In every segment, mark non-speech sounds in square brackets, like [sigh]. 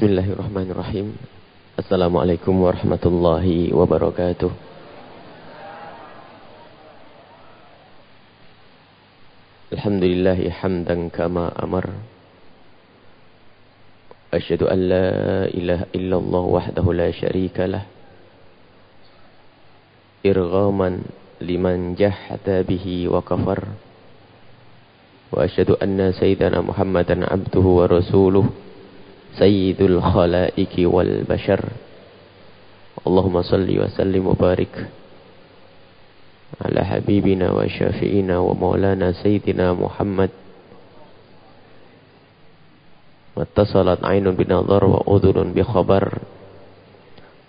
Bismillahirrahmanirrahim. Assalamualaikum warahmatullahi wabarakatuh. Alhamdulillahi hamdan kama amar. Asyhadu an la ilaha illallah wahdahu la syarika lah. Irghaman liman jahada bihi wa kafar. Wa asyhadu anna sayyidana Muhammadan abduhu wa rasuluh. Bashar. Allahumma salli wa sallim wa barik. على حبيبنا وشافئنا ومولانا سيدنا محمد واتصلت عين بنظر وأذن بخبر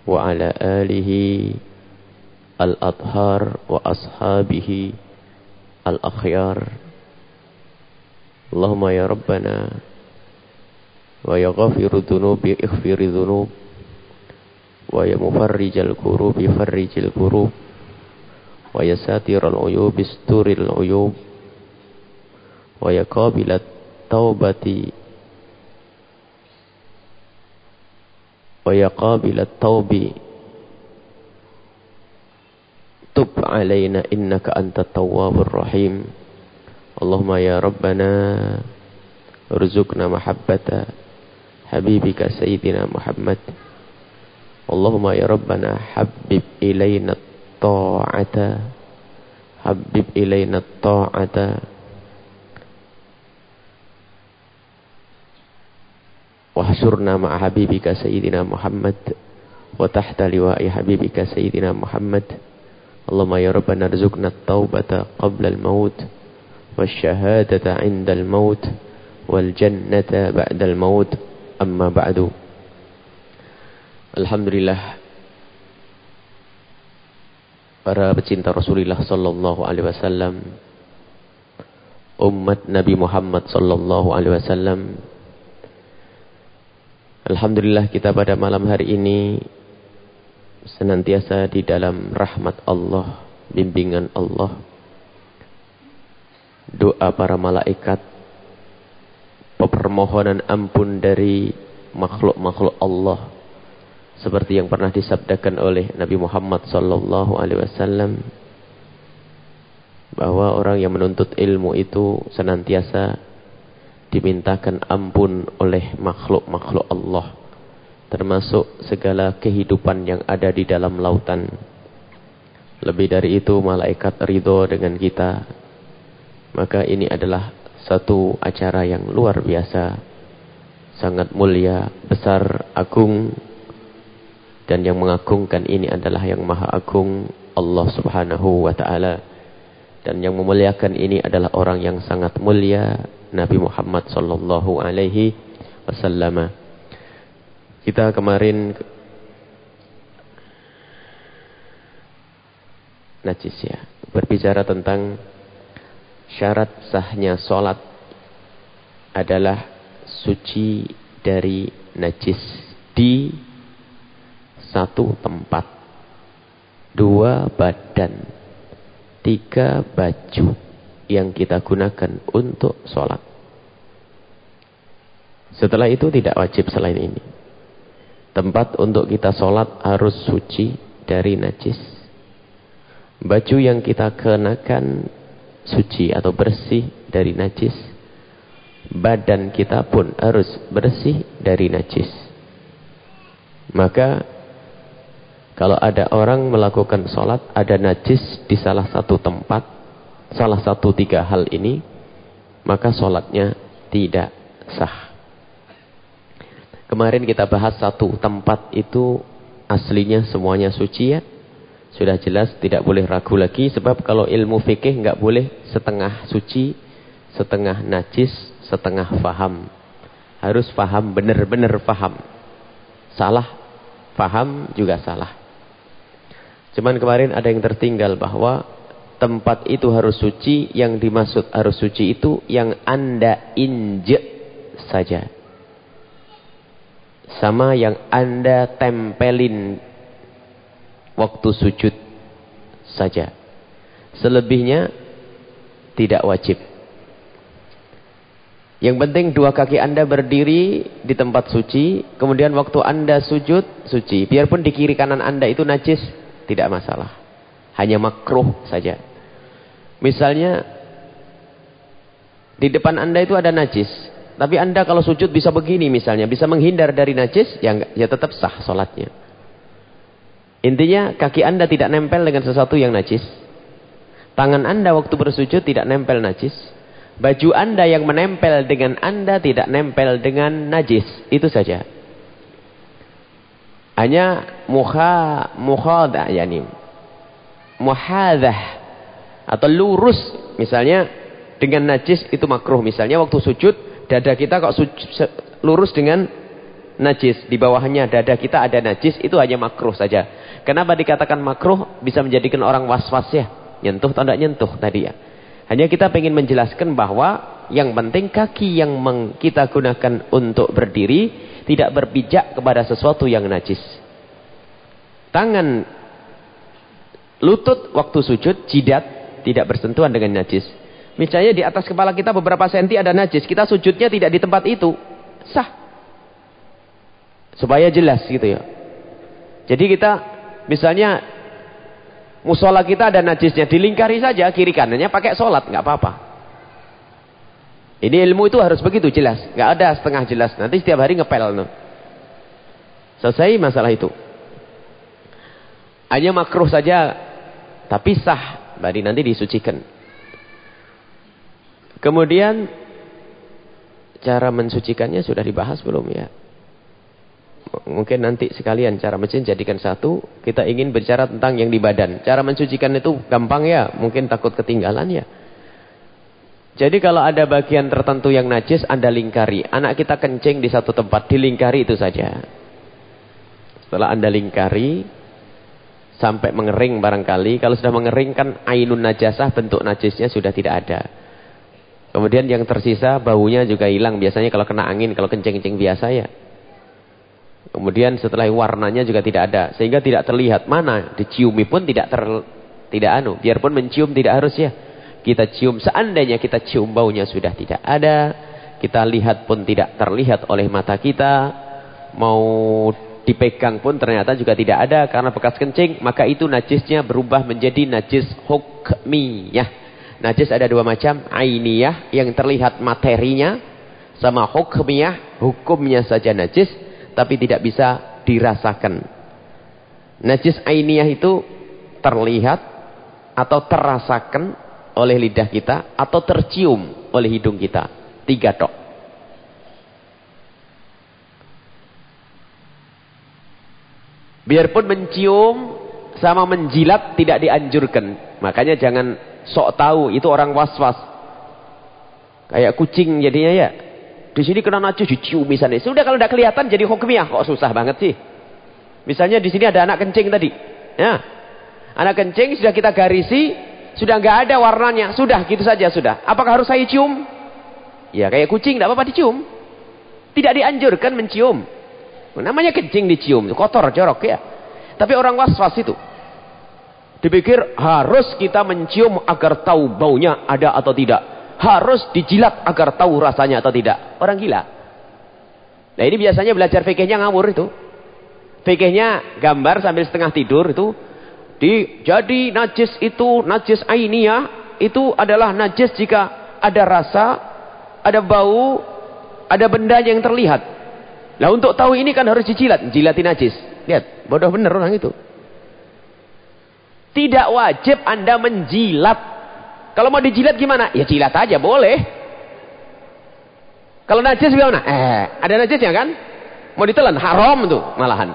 وعلى آله الأطهار وأصحابه الأخيار اللهم يا ربنا ويا غافر الذنوب اغفر الذنوب. ويا مفرج الكروب فرج الكروب ويا ساتر العيوب استر العيوب. ويا قابل التوبة. ويا قابل التوب. تب علينا إنك أنت التواب الرحيم. اللهم يا ربنا ارزقنا محبة. حبيبك سيدنا محمد. اللهم يا ربنا حبب إلينا الطاعة. حبب إلينا الطاعة. وحشرنا مع حبيبك سيدنا محمد. وتحت لواء حبيبك سيدنا محمد. اللهم يا ربنا ارزقنا التوبة قبل الموت. والشهادة عند الموت. والجنة بعد الموت. Amma ba'du. Alhamdulillah. Para pecinta Rasulullah sallallahu alaihi wasallam. Umat Nabi Muhammad sallallahu alaihi wasallam. Alhamdulillah kita pada malam hari ini senantiasa di dalam rahmat Allah, bimbingan Allah. Doa para malaikat, permohonan ampun dari makhluk-makhluk Allah seperti yang pernah disabdakan oleh Nabi Muhammad sallallahu alaihi wasallam bahwa orang yang menuntut ilmu itu senantiasa dimintakan ampun oleh makhluk-makhluk Allah termasuk segala kehidupan yang ada di dalam lautan. Lebih dari itu malaikat ridho dengan kita. Maka ini adalah satu acara yang luar biasa sangat mulia besar agung dan yang mengagungkan ini adalah yang maha agung Allah subhanahu wa ta'ala. Dan yang memuliakan ini adalah orang yang sangat mulia Nabi Muhammad sallallahu alaihi wasallam. Kita kemarin najis ya. Berbicara tentang syarat sahnya solat adalah suci dari najis di satu tempat, dua badan, tiga baju yang kita gunakan untuk sholat. Setelah itu tidak wajib selain ini. Tempat untuk kita sholat harus suci dari najis. Baju yang kita kenakan suci atau bersih dari najis. Badan kita pun harus bersih dari najis. Maka kalau ada orang melakukan sholat, ada najis di salah satu tempat, salah satu tiga hal ini, maka sholatnya tidak sah. Kemarin kita bahas satu tempat itu aslinya semuanya suci ya. Sudah jelas tidak boleh ragu lagi sebab kalau ilmu fikih nggak boleh setengah suci, setengah najis, setengah faham. Harus faham benar-benar faham. Salah faham juga salah. Cuman kemarin ada yang tertinggal bahwa tempat itu harus suci, yang dimaksud harus suci itu yang Anda injek saja. Sama yang Anda tempelin waktu sujud saja. Selebihnya tidak wajib. Yang penting dua kaki anda berdiri di tempat suci. Kemudian waktu anda sujud, suci. Biarpun di kiri kanan anda itu najis, tidak masalah. Hanya makruh saja. Misalnya, di depan anda itu ada najis. Tapi anda kalau sujud bisa begini misalnya. Bisa menghindar dari najis, ya, ya tetap sah sholatnya. Intinya kaki anda tidak nempel dengan sesuatu yang najis. Tangan anda waktu bersujud tidak nempel najis. Baju anda yang menempel dengan anda tidak nempel dengan najis. Itu saja. Hanya muha, muhadah yani. Muhadah. Atau lurus. Misalnya dengan najis itu makruh. Misalnya waktu sujud dada kita kok sujud, lurus dengan najis. Di bawahnya dada kita ada najis. Itu hanya makruh saja. Kenapa dikatakan makruh? Bisa menjadikan orang was-was ya. Nyentuh atau tidak nyentuh tadi ya. Hanya kita ingin menjelaskan bahwa yang penting kaki yang kita gunakan untuk berdiri tidak berpijak kepada sesuatu yang najis. Tangan lutut waktu sujud, jidat tidak bersentuhan dengan najis. Misalnya di atas kepala kita beberapa senti ada najis, kita sujudnya tidak di tempat itu. Sah. Supaya jelas gitu ya. Jadi kita misalnya Musola kita ada najisnya, dilingkari saja kiri kanannya pakai sholat, nggak apa-apa. Ini ilmu itu harus begitu jelas, nggak ada setengah jelas. Nanti setiap hari ngepel no. Selesai masalah itu. Hanya makruh saja, tapi sah. Bari nanti disucikan. Kemudian cara mensucikannya sudah dibahas belum ya? Mungkin nanti sekalian cara mesin jadikan satu. Kita ingin bicara tentang yang di badan. Cara mensucikan itu gampang ya. Mungkin takut ketinggalan ya. Jadi kalau ada bagian tertentu yang najis, Anda lingkari. Anak kita kencing di satu tempat, dilingkari itu saja. Setelah Anda lingkari, sampai mengering barangkali. Kalau sudah mengering kan ainun najasah, bentuk najisnya sudah tidak ada. Kemudian yang tersisa, baunya juga hilang. Biasanya kalau kena angin, kalau kencing-kencing biasa ya. Kemudian setelah warnanya juga tidak ada. Sehingga tidak terlihat mana. Diciumi pun tidak ter, tidak anu. Biarpun mencium tidak harus ya. Kita cium. Seandainya kita cium baunya sudah tidak ada. Kita lihat pun tidak terlihat oleh mata kita. Mau dipegang pun ternyata juga tidak ada. Karena bekas kencing. Maka itu najisnya berubah menjadi najis hukmiyah. Najis ada dua macam. Ainiyah yang terlihat materinya. Sama hukmiyah. Hukumnya saja najis tapi tidak bisa dirasakan. Najis ainiyah itu terlihat atau terasakan oleh lidah kita atau tercium oleh hidung kita. Tiga tok. Biarpun mencium sama menjilat tidak dianjurkan. Makanya jangan sok tahu itu orang was-was. Kayak kucing jadinya ya. Di sini kena najis dicium misalnya. Sudah kalau tidak kelihatan jadi hukumnya kok susah banget sih. Misalnya di sini ada anak kencing tadi. Ya. Anak kencing sudah kita garisi, sudah nggak ada warnanya, sudah gitu saja sudah. Apakah harus saya cium? Ya kayak kucing tidak apa-apa dicium. Tidak dianjurkan mencium. Namanya kencing dicium, kotor, jorok ya. Tapi orang was-was itu. Dipikir harus kita mencium agar tahu baunya ada atau tidak harus dijilat agar tahu rasanya atau tidak. Orang gila. Nah ini biasanya belajar fikihnya ngawur itu. Fikihnya gambar sambil setengah tidur itu. Di, jadi najis itu, najis ainiyah, itu adalah najis jika ada rasa, ada bau, ada benda yang terlihat. Nah untuk tahu ini kan harus dijilat. Jilati najis. Lihat, bodoh bener orang itu. Tidak wajib Anda menjilat kalau mau dijilat gimana? Ya jilat aja, boleh. Kalau najis gimana? Eh, ada najisnya kan? Mau ditelan, haram tuh malahan.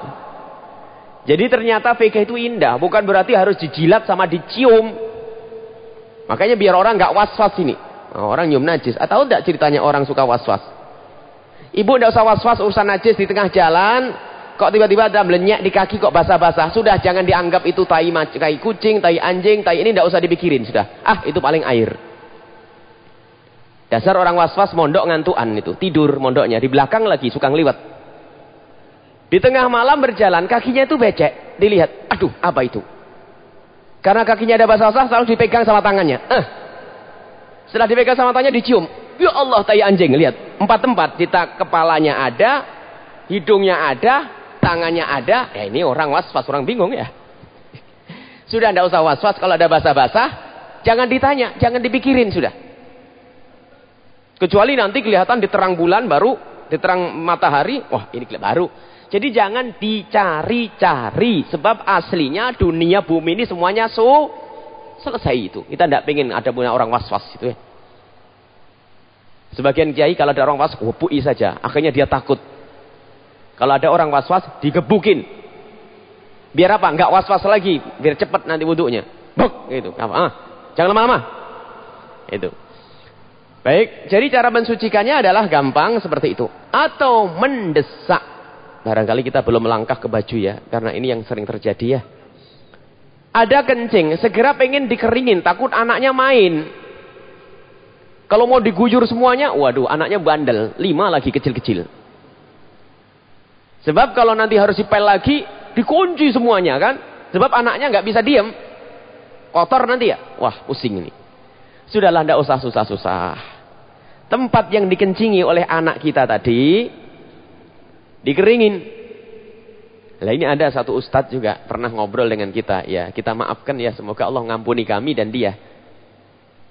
Jadi ternyata fikih itu indah. Bukan berarti harus dijilat sama dicium. Makanya biar orang nggak was-was ini. Oh, orang nyium najis. Atau enggak ceritanya orang suka was-was? Ibu enggak usah was-was urusan najis di tengah jalan. Kok tiba-tiba ada melenyek di kaki kok basah-basah. Sudah jangan dianggap itu tai, tai kucing, tai anjing, tai ini tidak usah dipikirin. Sudah. Ah itu paling air. Dasar orang was-was mondok ngantuan itu. Tidur mondoknya. Di belakang lagi suka ngeliwat. Di tengah malam berjalan kakinya itu becek. Dilihat. Aduh apa itu. Karena kakinya ada basah-basah selalu dipegang sama tangannya. Eh. Setelah dipegang sama tangannya dicium. Ya Allah, tai anjing. Lihat, empat tempat. Kita kepalanya ada, hidungnya ada, tangannya ada. Ya ini orang was-was, orang bingung ya. [laughs] Sudah tidak usah was-was kalau ada basah-basah. Jangan ditanya, jangan dipikirin sudah. Kecuali nanti kelihatan di terang bulan baru, di terang matahari, wah ini baru. Jadi jangan dicari-cari. Sebab aslinya dunia bumi ini semuanya su selesai itu. Kita tidak ingin ada punya orang was-was itu ya. Sebagian kiai kalau ada orang was, wupui saja. Akhirnya dia takut. Kalau ada orang was-was, digebukin. Biar apa? Enggak was-was lagi. Biar cepat nanti wudhunya. Buk, gitu. Apa? Ah, jangan lama-lama. Itu. Baik, jadi cara mensucikannya adalah gampang seperti itu. Atau mendesak. Barangkali kita belum melangkah ke baju ya. Karena ini yang sering terjadi ya. Ada kencing, segera pengen dikeringin. Takut anaknya main. Kalau mau diguyur semuanya, waduh anaknya bandel. Lima lagi kecil-kecil. Sebab kalau nanti harus dipel lagi, dikunci semuanya kan. Sebab anaknya nggak bisa diem. Kotor nanti ya. Wah pusing ini. Sudahlah ndak usah susah-susah. Tempat yang dikencingi oleh anak kita tadi, dikeringin. Lah ini ada satu ustadz juga pernah ngobrol dengan kita. Ya kita maafkan ya semoga Allah ngampuni kami dan dia.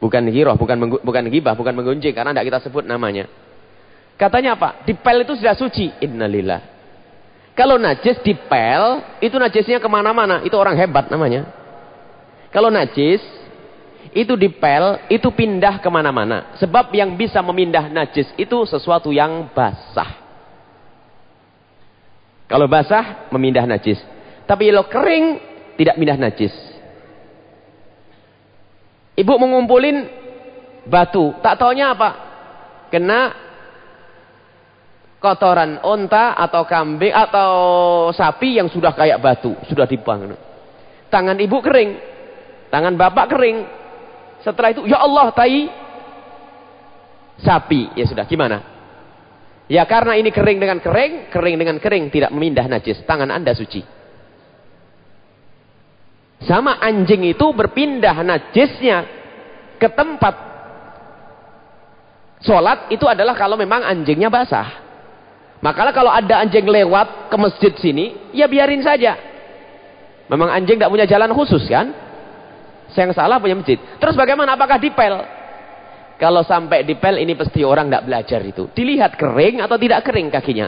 Bukan giroh, bukan bukan gibah, bukan menggunjing karena tidak kita sebut namanya. Katanya apa? Dipel itu sudah suci. Innalillah. Kalau najis dipel, itu najisnya ke mana-mana. Itu orang hebat namanya. Kalau najis, itu dipel, itu pindah ke mana-mana. Sebab yang bisa memindah najis itu sesuatu yang basah. Kalau basah, memindah najis. Tapi kalau kering, tidak pindah najis. Ibu mengumpulin batu. Tak taunya apa? Kena kotoran onta atau kambing atau sapi yang sudah kayak batu. Sudah dibangun. Tangan ibu kering. Tangan bapak kering. Setelah itu, ya Allah, tai sapi. Ya sudah, gimana? Ya karena ini kering dengan kering, kering dengan kering. Tidak memindah najis. Tangan anda suci. Sama anjing itu berpindah najisnya ke tempat sholat itu adalah kalau memang anjingnya basah. Makalah kalau ada anjing lewat ke masjid sini, ya biarin saja. Memang anjing tidak punya jalan khusus kan? Saya yang salah punya masjid. Terus bagaimana? Apakah dipel? Kalau sampai dipel ini pasti orang tidak belajar itu. Dilihat kering atau tidak kering kakinya.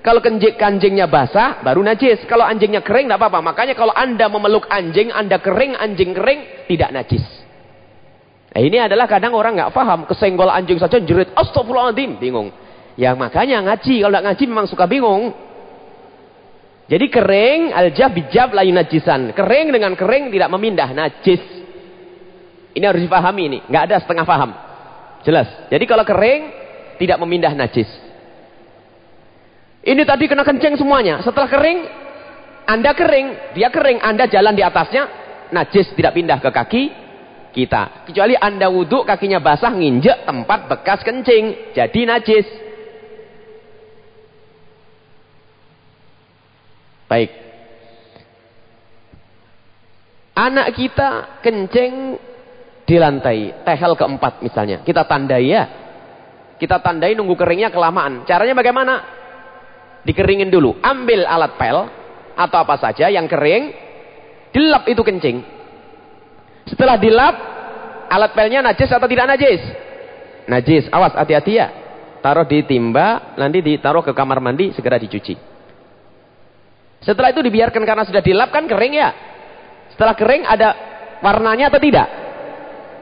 Kalau kenjik anjingnya basah, baru najis. Kalau anjingnya kering, tidak apa-apa. Makanya kalau anda memeluk anjing, anda kering, anjing kering, tidak najis. Nah, ini adalah kadang orang nggak paham. Kesenggol anjing saja jerit, astagfirullahaladzim. Bingung. Ya makanya ngaji. Kalau nggak ngaji memang suka bingung. Jadi kering, aljab, bijab, layu najisan. Kering dengan kering tidak memindah, najis. Ini harus dipahami ini. nggak ada setengah paham. Jelas. Jadi kalau kering, tidak memindah najis. Ini tadi kena kencing semuanya. Setelah kering, Anda kering, dia kering, Anda jalan di atasnya, najis tidak pindah ke kaki kita. Kecuali Anda wudhu, kakinya basah, nginjek tempat bekas kencing. Jadi najis. Baik. Anak kita kencing di lantai, tehel keempat misalnya. Kita tandai ya. Kita tandai nunggu keringnya kelamaan. Caranya bagaimana? dikeringin dulu. Ambil alat pel atau apa saja yang kering, dilap itu kencing. Setelah dilap, alat pelnya najis atau tidak najis? Najis. Awas hati-hati ya. Taruh di timba, nanti ditaruh ke kamar mandi, segera dicuci. Setelah itu dibiarkan karena sudah dilap kan kering ya. Setelah kering ada warnanya atau tidak?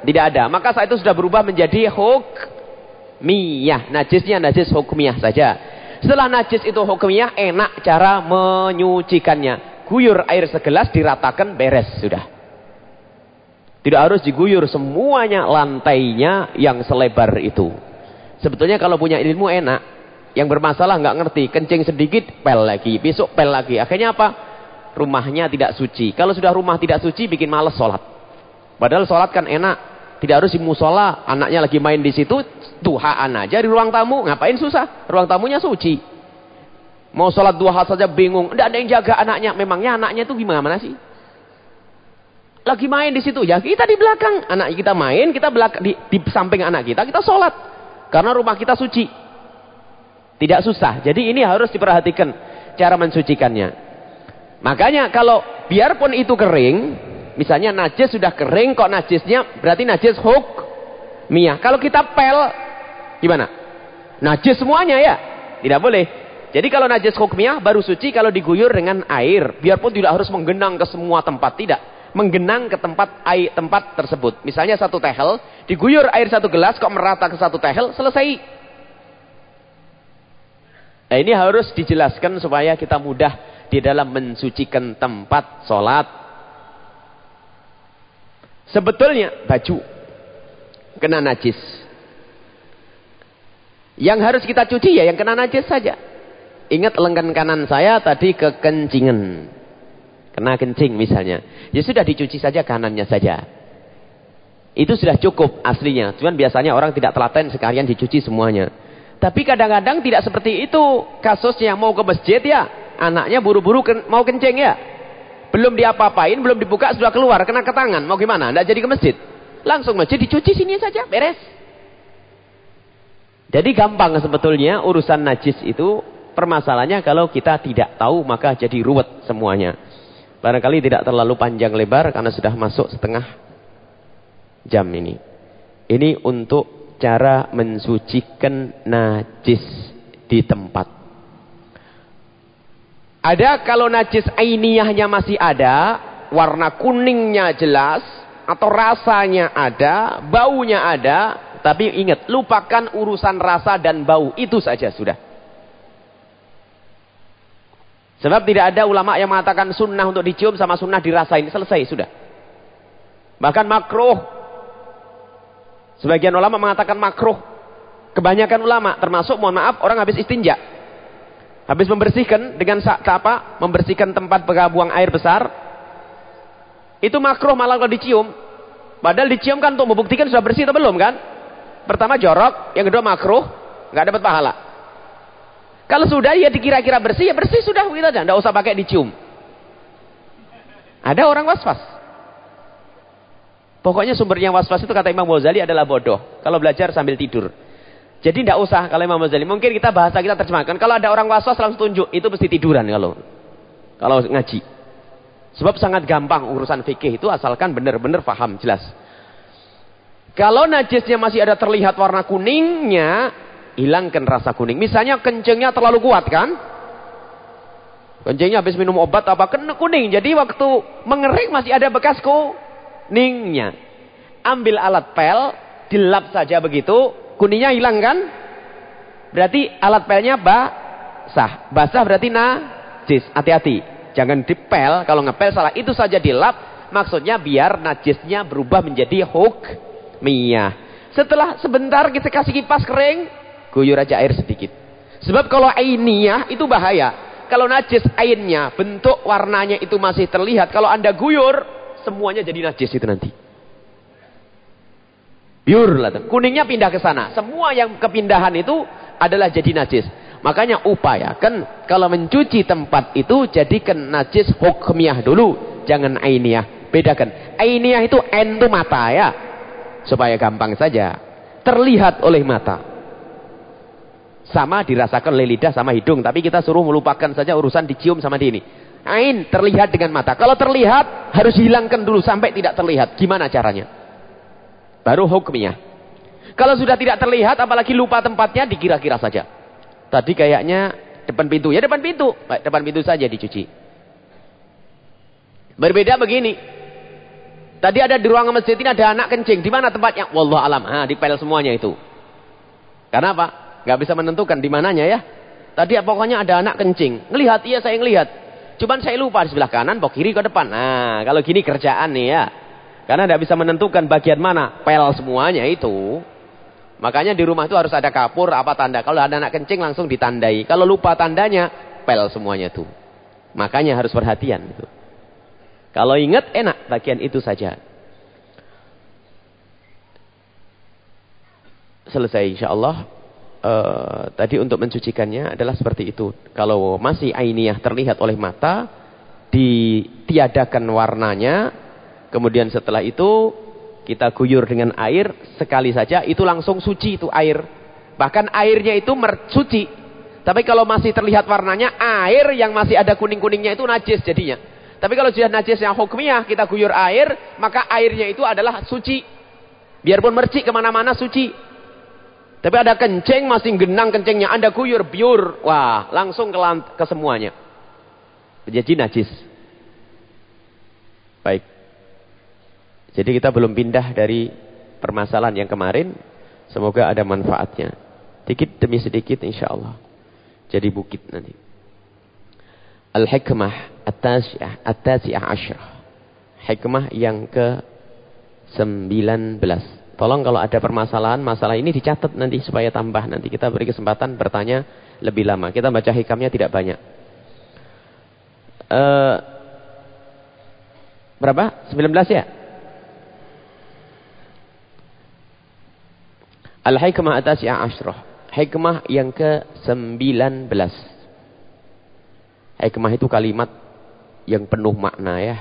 Tidak ada. Maka saat itu sudah berubah menjadi hukmiyah. Najisnya najis hukmiyah saja. Setelah najis itu hukumnya enak cara menyucikannya. Guyur air segelas diratakan beres sudah. Tidak harus diguyur semuanya lantainya yang selebar itu. Sebetulnya kalau punya ilmu enak. Yang bermasalah nggak ngerti. Kencing sedikit pel lagi. Besok pel lagi. Akhirnya apa? Rumahnya tidak suci. Kalau sudah rumah tidak suci bikin males sholat. Padahal sholat kan enak. Tidak harus di musola, anaknya lagi main di situ, duhaan aja di ruang tamu. Ngapain susah? Ruang tamunya suci. Mau sholat duha saja bingung. Tidak ada yang jaga anaknya. Memangnya anaknya itu gimana sih? Lagi main di situ. Ya kita di belakang. Anak kita main, kita belakang, di, di samping anak kita, kita sholat. Karena rumah kita suci. Tidak susah. Jadi ini harus diperhatikan cara mensucikannya. Makanya kalau biarpun itu kering, misalnya najis sudah kering kok najisnya berarti najis huk miyah. Kalau kita pel gimana? Najis semuanya ya. Tidak boleh. Jadi kalau najis hukmiyah baru suci kalau diguyur dengan air. Biarpun tidak harus menggenang ke semua tempat. Tidak. Menggenang ke tempat air tempat tersebut. Misalnya satu tehel. Diguyur air satu gelas kok merata ke satu tehel. Selesai. Nah ini harus dijelaskan supaya kita mudah di dalam mensucikan tempat sholat. Sebetulnya baju kena najis. Yang harus kita cuci ya yang kena najis saja. Ingat lengan kanan saya tadi kekencingan. Kena kencing misalnya. Ya sudah dicuci saja kanannya saja. Itu sudah cukup aslinya. Cuman biasanya orang tidak telaten sekalian dicuci semuanya. Tapi kadang-kadang tidak seperti itu. Kasusnya mau ke masjid ya. Anaknya buru-buru mau kencing ya. Belum diapa-apain, belum dibuka, sudah keluar. Kena ke tangan. Mau gimana? Tidak jadi ke masjid. Langsung masjid dicuci sini saja. Beres. Jadi gampang sebetulnya urusan najis itu Permasalahannya kalau kita tidak tahu maka jadi ruwet semuanya. Barangkali tidak terlalu panjang lebar karena sudah masuk setengah jam ini. Ini untuk cara mensucikan najis di tempat. Ada kalau najis ainiyahnya masih ada, warna kuningnya jelas, atau rasanya ada, baunya ada, tapi ingat, lupakan urusan rasa dan bau, itu saja sudah. Sebab tidak ada ulama yang mengatakan sunnah untuk dicium sama sunnah dirasain. Selesai, sudah. Bahkan makruh. Sebagian ulama mengatakan makruh. Kebanyakan ulama, termasuk mohon maaf, orang habis istinja. Habis membersihkan dengan apa? Membersihkan tempat buang air besar. Itu makruh malah kalau dicium. Padahal dicium kan untuk membuktikan sudah bersih atau belum kan? Pertama jorok, yang kedua makruh, nggak dapat pahala. Kalau sudah ya dikira-kira bersih, ya bersih sudah gitu aja. Tidak usah pakai dicium. Ada orang waswas. Pokoknya sumbernya waswas itu kata Imam Ghazali adalah bodoh. Kalau belajar sambil tidur. Jadi tidak usah kalau Imam Ghazali. Mungkin kita bahasa kita terjemahkan. Kalau ada orang waswas langsung tunjuk. Itu mesti tiduran kalau kalau ngaji. Sebab sangat gampang urusan fikih itu asalkan benar-benar paham jelas. Kalau najisnya masih ada terlihat warna kuningnya, hilangkan rasa kuning. Misalnya kencingnya terlalu kuat kan? Kencingnya habis minum obat apa kena kuning. Jadi waktu mengering masih ada bekas kuningnya. Ambil alat pel, dilap saja begitu, kuningnya hilang kan? Berarti alat pelnya basah. Basah berarti najis. Hati-hati. Jangan dipel, kalau ngepel salah. Itu saja dilap, maksudnya biar najisnya berubah menjadi hukmiyah. Setelah sebentar kita kasih kipas kering, Guyur aja air sedikit. Sebab kalau ainiyah itu bahaya. Kalau najis ainnya, bentuk warnanya itu masih terlihat. Kalau anda guyur, semuanya jadi najis itu nanti. Biur. Kuningnya pindah ke sana. Semua yang kepindahan itu adalah jadi najis. Makanya upayakan kalau mencuci tempat itu jadikan najis hukmiyah dulu. Jangan ainiyah. Bedakan. Ainiyah itu en itu mata ya. Supaya gampang saja. Terlihat oleh mata. Sama dirasakan oleh lidah sama hidung. Tapi kita suruh melupakan saja urusan dicium sama di ini. Ain terlihat dengan mata. Kalau terlihat harus hilangkan dulu sampai tidak terlihat. Gimana caranya? Baru hukumnya. Kalau sudah tidak terlihat apalagi lupa tempatnya dikira-kira saja. Tadi kayaknya depan pintu. Ya depan pintu. Baik, depan pintu saja dicuci. Berbeda begini. Tadi ada di ruangan masjid ini ada anak kencing. Di mana tempatnya? Wallah alam. Ha, dipel semuanya itu. Karena apa? Gak bisa menentukan di mananya ya. Tadi pokoknya ada anak kencing. Ngelihat, iya saya ngelihat. Cuman saya lupa di sebelah kanan, bok kiri ke depan. Nah, kalau gini kerjaan nih ya. Karena tidak bisa menentukan bagian mana. Pel semuanya itu. Makanya di rumah itu harus ada kapur, apa tanda. Kalau ada anak kencing langsung ditandai. Kalau lupa tandanya, pel semuanya itu. Makanya harus perhatian. Gitu. Kalau ingat enak bagian itu saja. Selesai insya Allah uh, tadi untuk mencucikannya adalah seperti itu. Kalau masih ainiyah terlihat oleh mata, ditiadakan warnanya, kemudian setelah itu kita guyur dengan air sekali saja, itu langsung suci itu air. Bahkan airnya itu suci. Tapi kalau masih terlihat warnanya, air yang masih ada kuning-kuningnya itu najis jadinya. Tapi kalau sudah najis yang hukumnya, kita guyur air, maka airnya itu adalah suci. Biarpun mercik ke mana-mana suci. Tapi ada kencing, masih genang kencingnya. Anda guyur, biur. Wah, langsung ke, ke semuanya. Jadi najis. Baik. Jadi kita belum pindah dari permasalahan yang kemarin. Semoga ada manfaatnya. Sedikit demi sedikit insya Allah. Jadi bukit nanti. Al-hikmah at-tasi'ah at-tasi'ah asyrah. Hikmah yang ke 19. Tolong kalau ada permasalahan, masalah ini dicatat nanti supaya tambah. Nanti kita beri kesempatan bertanya lebih lama. Kita baca hikamnya tidak banyak. Uh, berapa? 19 ya? Al-hikmah atas yang asyrah. Hikmah yang ke-19. Hikmah itu kalimat yang penuh makna ya.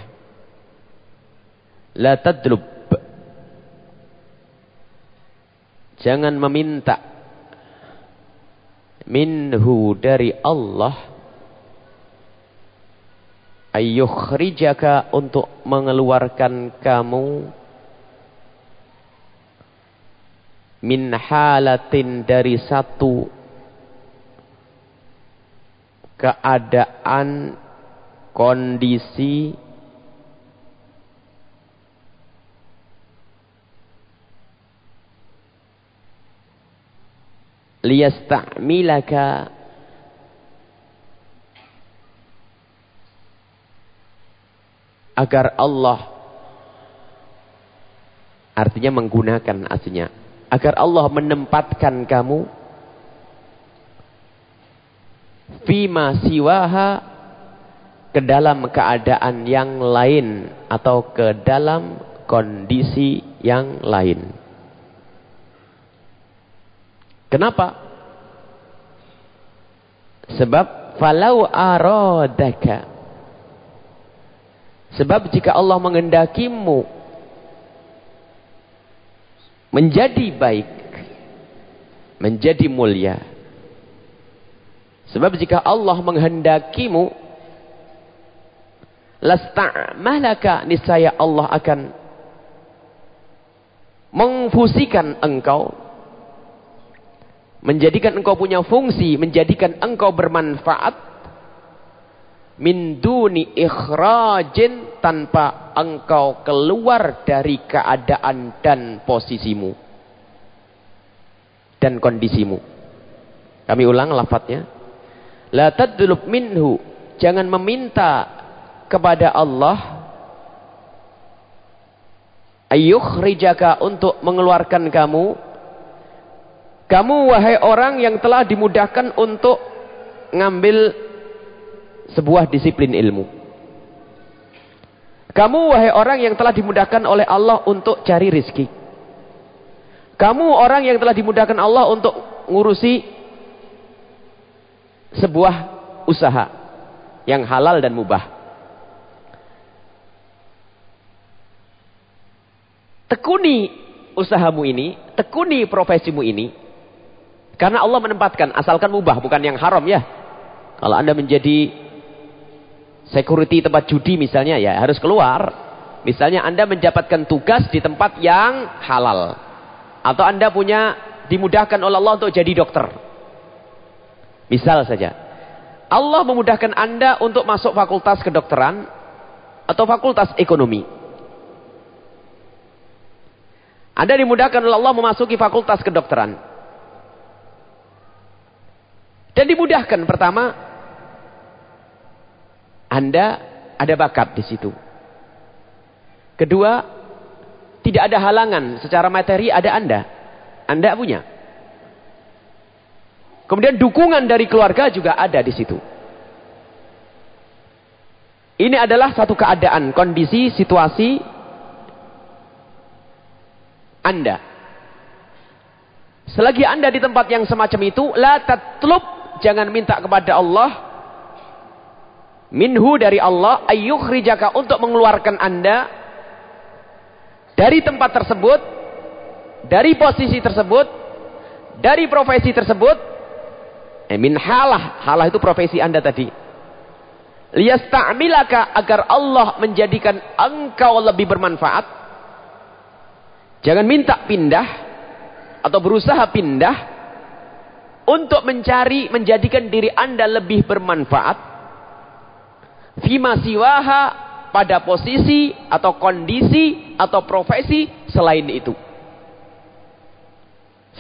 La tadlub. Jangan meminta minhu dari Allah ayyukhrijaka untuk mengeluarkan kamu min halatin dari satu keadaan kondisi liyasta'milaka agar Allah artinya menggunakan aslinya agar Allah menempatkan kamu fima siwaha ke dalam keadaan yang lain atau ke dalam kondisi yang lain. Kenapa? Sebab falau aradaka Sebab jika Allah mengendakimu menjadi baik, menjadi mulia. Sebab jika Allah menghendakimu, lasta'malaka niscaya Allah akan mengfusikan engkau menjadikan engkau punya fungsi menjadikan engkau bermanfaat min duni ikhrajin tanpa engkau keluar dari keadaan dan posisimu dan kondisimu. Kami ulang lafadznya. La tadlub minhu. Jangan meminta kepada Allah ayyukhrijaka untuk mengeluarkan kamu kamu wahai orang yang telah dimudahkan untuk ngambil sebuah disiplin ilmu. Kamu wahai orang yang telah dimudahkan oleh Allah untuk cari rizki. Kamu orang yang telah dimudahkan Allah untuk ngurusi sebuah usaha yang halal dan mubah. Tekuni usahamu ini, tekuni profesimu ini. Karena Allah menempatkan, asalkan mubah, bukan yang haram ya. Kalau anda menjadi security tempat judi misalnya ya harus keluar. Misalnya Anda mendapatkan tugas di tempat yang halal. Atau Anda punya dimudahkan oleh Allah untuk jadi dokter. Misal saja. Allah memudahkan Anda untuk masuk fakultas kedokteran atau fakultas ekonomi. Anda dimudahkan oleh Allah memasuki fakultas kedokteran. Dan dimudahkan pertama anda ada bakat di situ. Kedua, tidak ada halangan secara materi ada Anda. Anda punya. Kemudian dukungan dari keluarga juga ada di situ. Ini adalah satu keadaan, kondisi, situasi Anda. Selagi Anda di tempat yang semacam itu, la tatlub, jangan minta kepada Allah minhu dari Allah ayyukhrijaka untuk mengeluarkan Anda dari tempat tersebut dari posisi tersebut dari profesi tersebut. Eh, min halah halah itu profesi anda tadi. Liyasta'milaka agar Allah menjadikan engkau lebih bermanfaat. Jangan minta pindah atau berusaha pindah untuk mencari menjadikan diri anda lebih bermanfaat fima siwaha pada posisi atau kondisi atau profesi selain itu.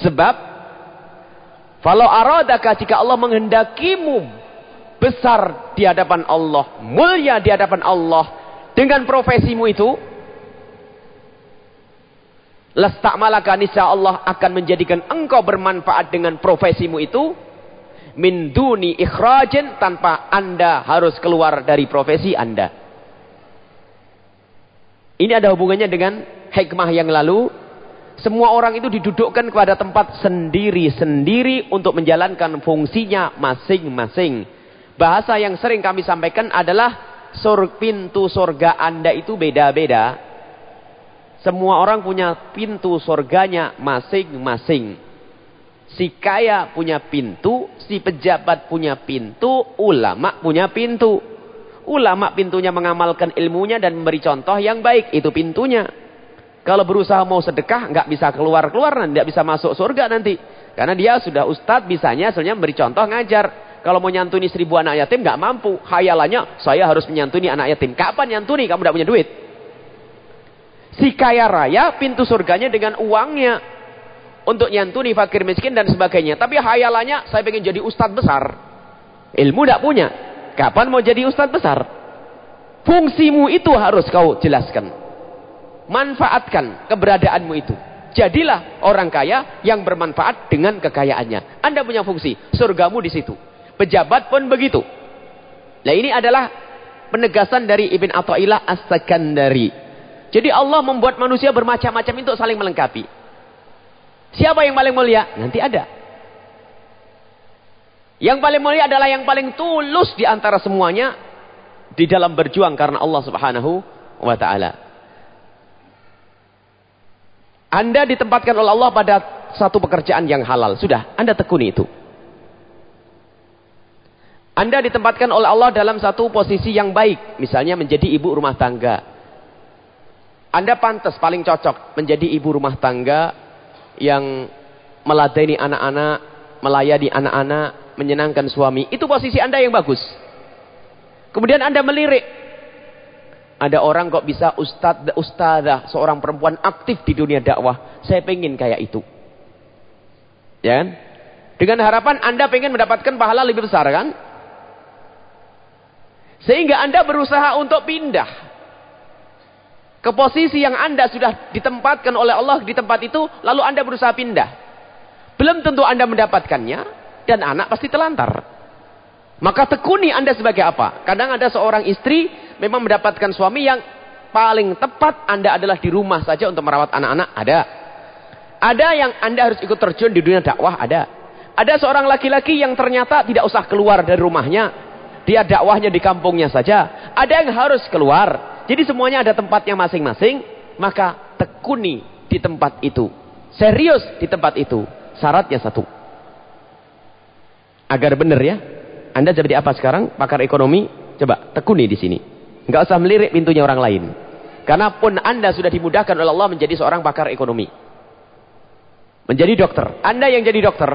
Sebab kalau aradaka jika Allah menghendakimu besar di hadapan Allah, mulia di hadapan Allah dengan profesimu itu, malaka nisa Allah akan menjadikan engkau bermanfaat dengan profesimu itu min duni ikhrajin tanpa anda harus keluar dari profesi anda. Ini ada hubungannya dengan hikmah yang lalu semua orang itu didudukkan kepada tempat sendiri-sendiri untuk menjalankan fungsinya masing-masing. Bahasa yang sering kami sampaikan adalah sur pintu surga Anda itu beda-beda. Semua orang punya pintu surganya masing-masing. Si kaya punya pintu, si pejabat punya pintu, ulama punya pintu. Ulama pintunya mengamalkan ilmunya dan memberi contoh yang baik, itu pintunya. Kalau berusaha mau sedekah, nggak bisa keluar-keluar, nggak bisa masuk surga nanti. Karena dia sudah ustadz, bisanya sebenarnya memberi contoh ngajar. Kalau mau nyantuni seribu anak yatim, nggak mampu. Hayalannya, saya harus menyantuni anak yatim. Kapan nyantuni? Kamu nggak punya duit. Si kaya raya, pintu surganya dengan uangnya. Untuk nyantuni fakir miskin dan sebagainya. Tapi hayalannya, saya pengen jadi ustadz besar. Ilmu nggak punya. Kapan mau jadi ustadz besar? Fungsimu itu harus kau jelaskan. Manfaatkan keberadaanmu itu. Jadilah orang kaya yang bermanfaat dengan kekayaannya. Anda punya fungsi, surgamu di situ. Pejabat pun begitu. Nah ini adalah penegasan dari Ibn Atta'illah As-Sakandari. Jadi Allah membuat manusia bermacam-macam untuk saling melengkapi. Siapa yang paling mulia? Nanti ada. Yang paling mulia adalah yang paling tulus di antara semuanya di dalam berjuang karena Allah Subhanahu wa taala. Anda ditempatkan oleh Allah pada satu pekerjaan yang halal. Sudah, Anda tekuni itu. Anda ditempatkan oleh Allah dalam satu posisi yang baik. Misalnya menjadi ibu rumah tangga. Anda pantas paling cocok menjadi ibu rumah tangga yang meladeni anak-anak, melayani anak-anak, menyenangkan suami. Itu posisi Anda yang bagus. Kemudian Anda melirik ada orang kok bisa ustadz, ustadzah, seorang perempuan aktif di dunia dakwah. Saya pengen kayak itu. Ya kan? Dengan harapan Anda pengen mendapatkan pahala lebih besar kan? Sehingga Anda berusaha untuk pindah. Ke posisi yang Anda sudah ditempatkan oleh Allah di tempat itu. Lalu Anda berusaha pindah. Belum tentu Anda mendapatkannya. Dan anak pasti telantar. Maka tekuni Anda sebagai apa? Kadang ada seorang istri memang mendapatkan suami yang paling tepat Anda adalah di rumah saja untuk merawat anak-anak, ada. Ada yang Anda harus ikut terjun di dunia dakwah, ada. Ada seorang laki-laki yang ternyata tidak usah keluar dari rumahnya. Dia dakwahnya di kampungnya saja. Ada yang harus keluar. Jadi semuanya ada tempatnya masing-masing. Maka tekuni di tempat itu. Serius di tempat itu. Syaratnya satu. Agar benar ya. Anda jadi apa sekarang? Pakar ekonomi? Coba tekuni di sini. Enggak usah melirik pintunya orang lain. Karena pun Anda sudah dimudahkan oleh Allah menjadi seorang pakar ekonomi. Menjadi dokter. Anda yang jadi dokter,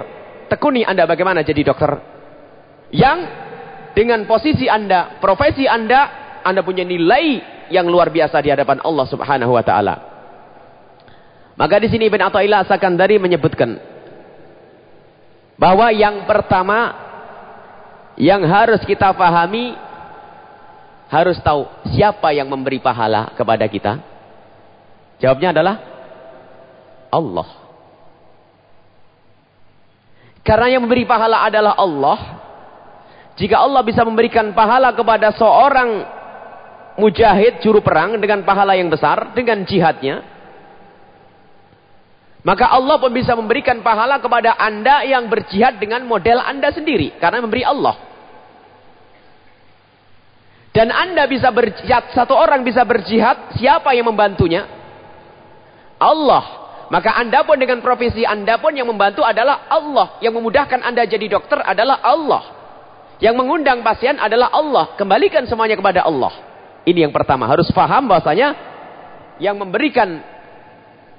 tekuni Anda bagaimana jadi dokter. Yang dengan posisi Anda, profesi Anda, Anda punya nilai yang luar biasa di hadapan Allah Subhanahu wa taala. Maka di sini Ibn Athaillah Sakandari menyebutkan bahwa yang pertama yang harus kita pahami harus tahu siapa yang memberi pahala kepada kita? Jawabnya adalah Allah. Karena yang memberi pahala adalah Allah. Jika Allah bisa memberikan pahala kepada seorang mujahid juru perang dengan pahala yang besar dengan jihadnya, maka Allah pun bisa memberikan pahala kepada Anda yang berjihad dengan model Anda sendiri karena memberi Allah. Dan anda bisa berjihad, satu orang bisa berjihad, siapa yang membantunya? Allah. Maka anda pun dengan profesi anda pun yang membantu adalah Allah. Yang memudahkan anda jadi dokter adalah Allah. Yang mengundang pasien adalah Allah. Kembalikan semuanya kepada Allah. Ini yang pertama. Harus faham bahwasanya yang memberikan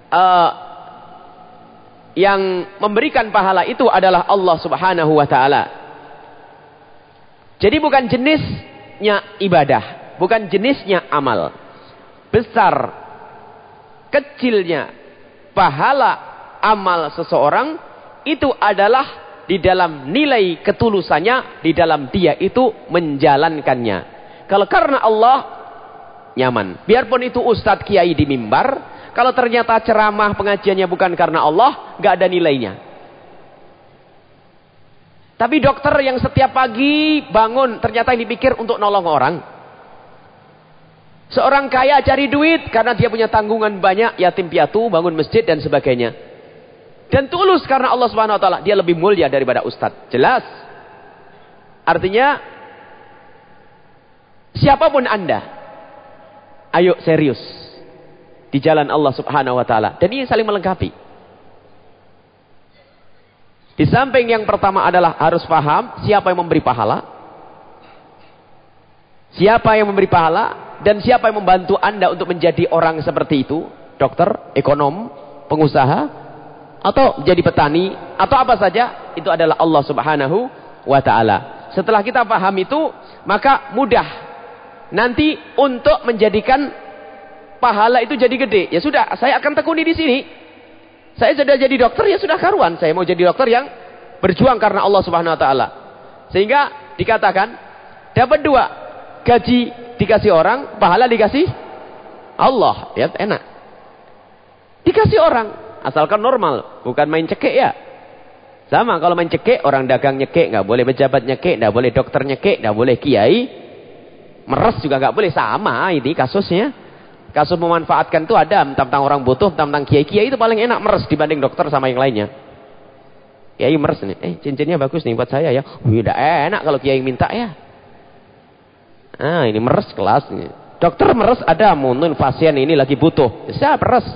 uh, yang memberikan pahala itu adalah Allah Subhanahu wa taala. Jadi bukan jenisnya ibadah, bukan jenisnya amal. Besar kecilnya pahala amal seseorang itu adalah di dalam nilai ketulusannya, di dalam dia itu menjalankannya. Kalau karena Allah nyaman. Biarpun itu ustadz kiai di mimbar, kalau ternyata ceramah pengajiannya bukan karena Allah, nggak ada nilainya. Tapi dokter yang setiap pagi bangun ternyata yang dipikir untuk nolong orang. Seorang kaya cari duit karena dia punya tanggungan banyak, yatim piatu, bangun masjid dan sebagainya. Dan tulus karena Allah Subhanahu wa taala, dia lebih mulia daripada ustadz. Jelas. Artinya siapa pun Anda, ayo serius di jalan Allah Subhanahu wa taala. Dan ini saling melengkapi. Di samping yang pertama adalah harus paham siapa yang memberi pahala. Siapa yang memberi pahala dan siapa yang membantu Anda untuk menjadi orang seperti itu? Dokter, ekonom, pengusaha atau jadi petani atau apa saja itu adalah Allah Subhanahu wa taala. Setelah kita paham itu, maka mudah nanti untuk menjadikan pahala itu jadi gede. Ya sudah, saya akan tekuni di sini. Saya sudah jadi dokter, ya sudah karuan. Saya mau jadi dokter yang berjuang karena Allah Subhanahu wa taala. Sehingga dikatakan dapat dua, gaji dikasih orang, pahala dikasih Allah. Ya, enak. Dikasih orang, asalkan normal, bukan main cekek ya. Sama kalau main cekek, orang dagang nyekek, nggak boleh pejabat nyekek, nggak boleh dokter nyekek, nggak boleh kiai. Meres juga nggak boleh sama ini kasusnya. Kasus memanfaatkan itu ada tentang orang butuh, tentang kiai-kiai itu paling enak meres dibanding dokter sama yang lainnya. Kiai meres nih, eh cincinnya bagus nih buat saya ya. Udah enak kalau kiai minta ya. Ah, ini meres kelas nih. Dokter meres ada mungkin pasien ini lagi butuh. Siapa meres?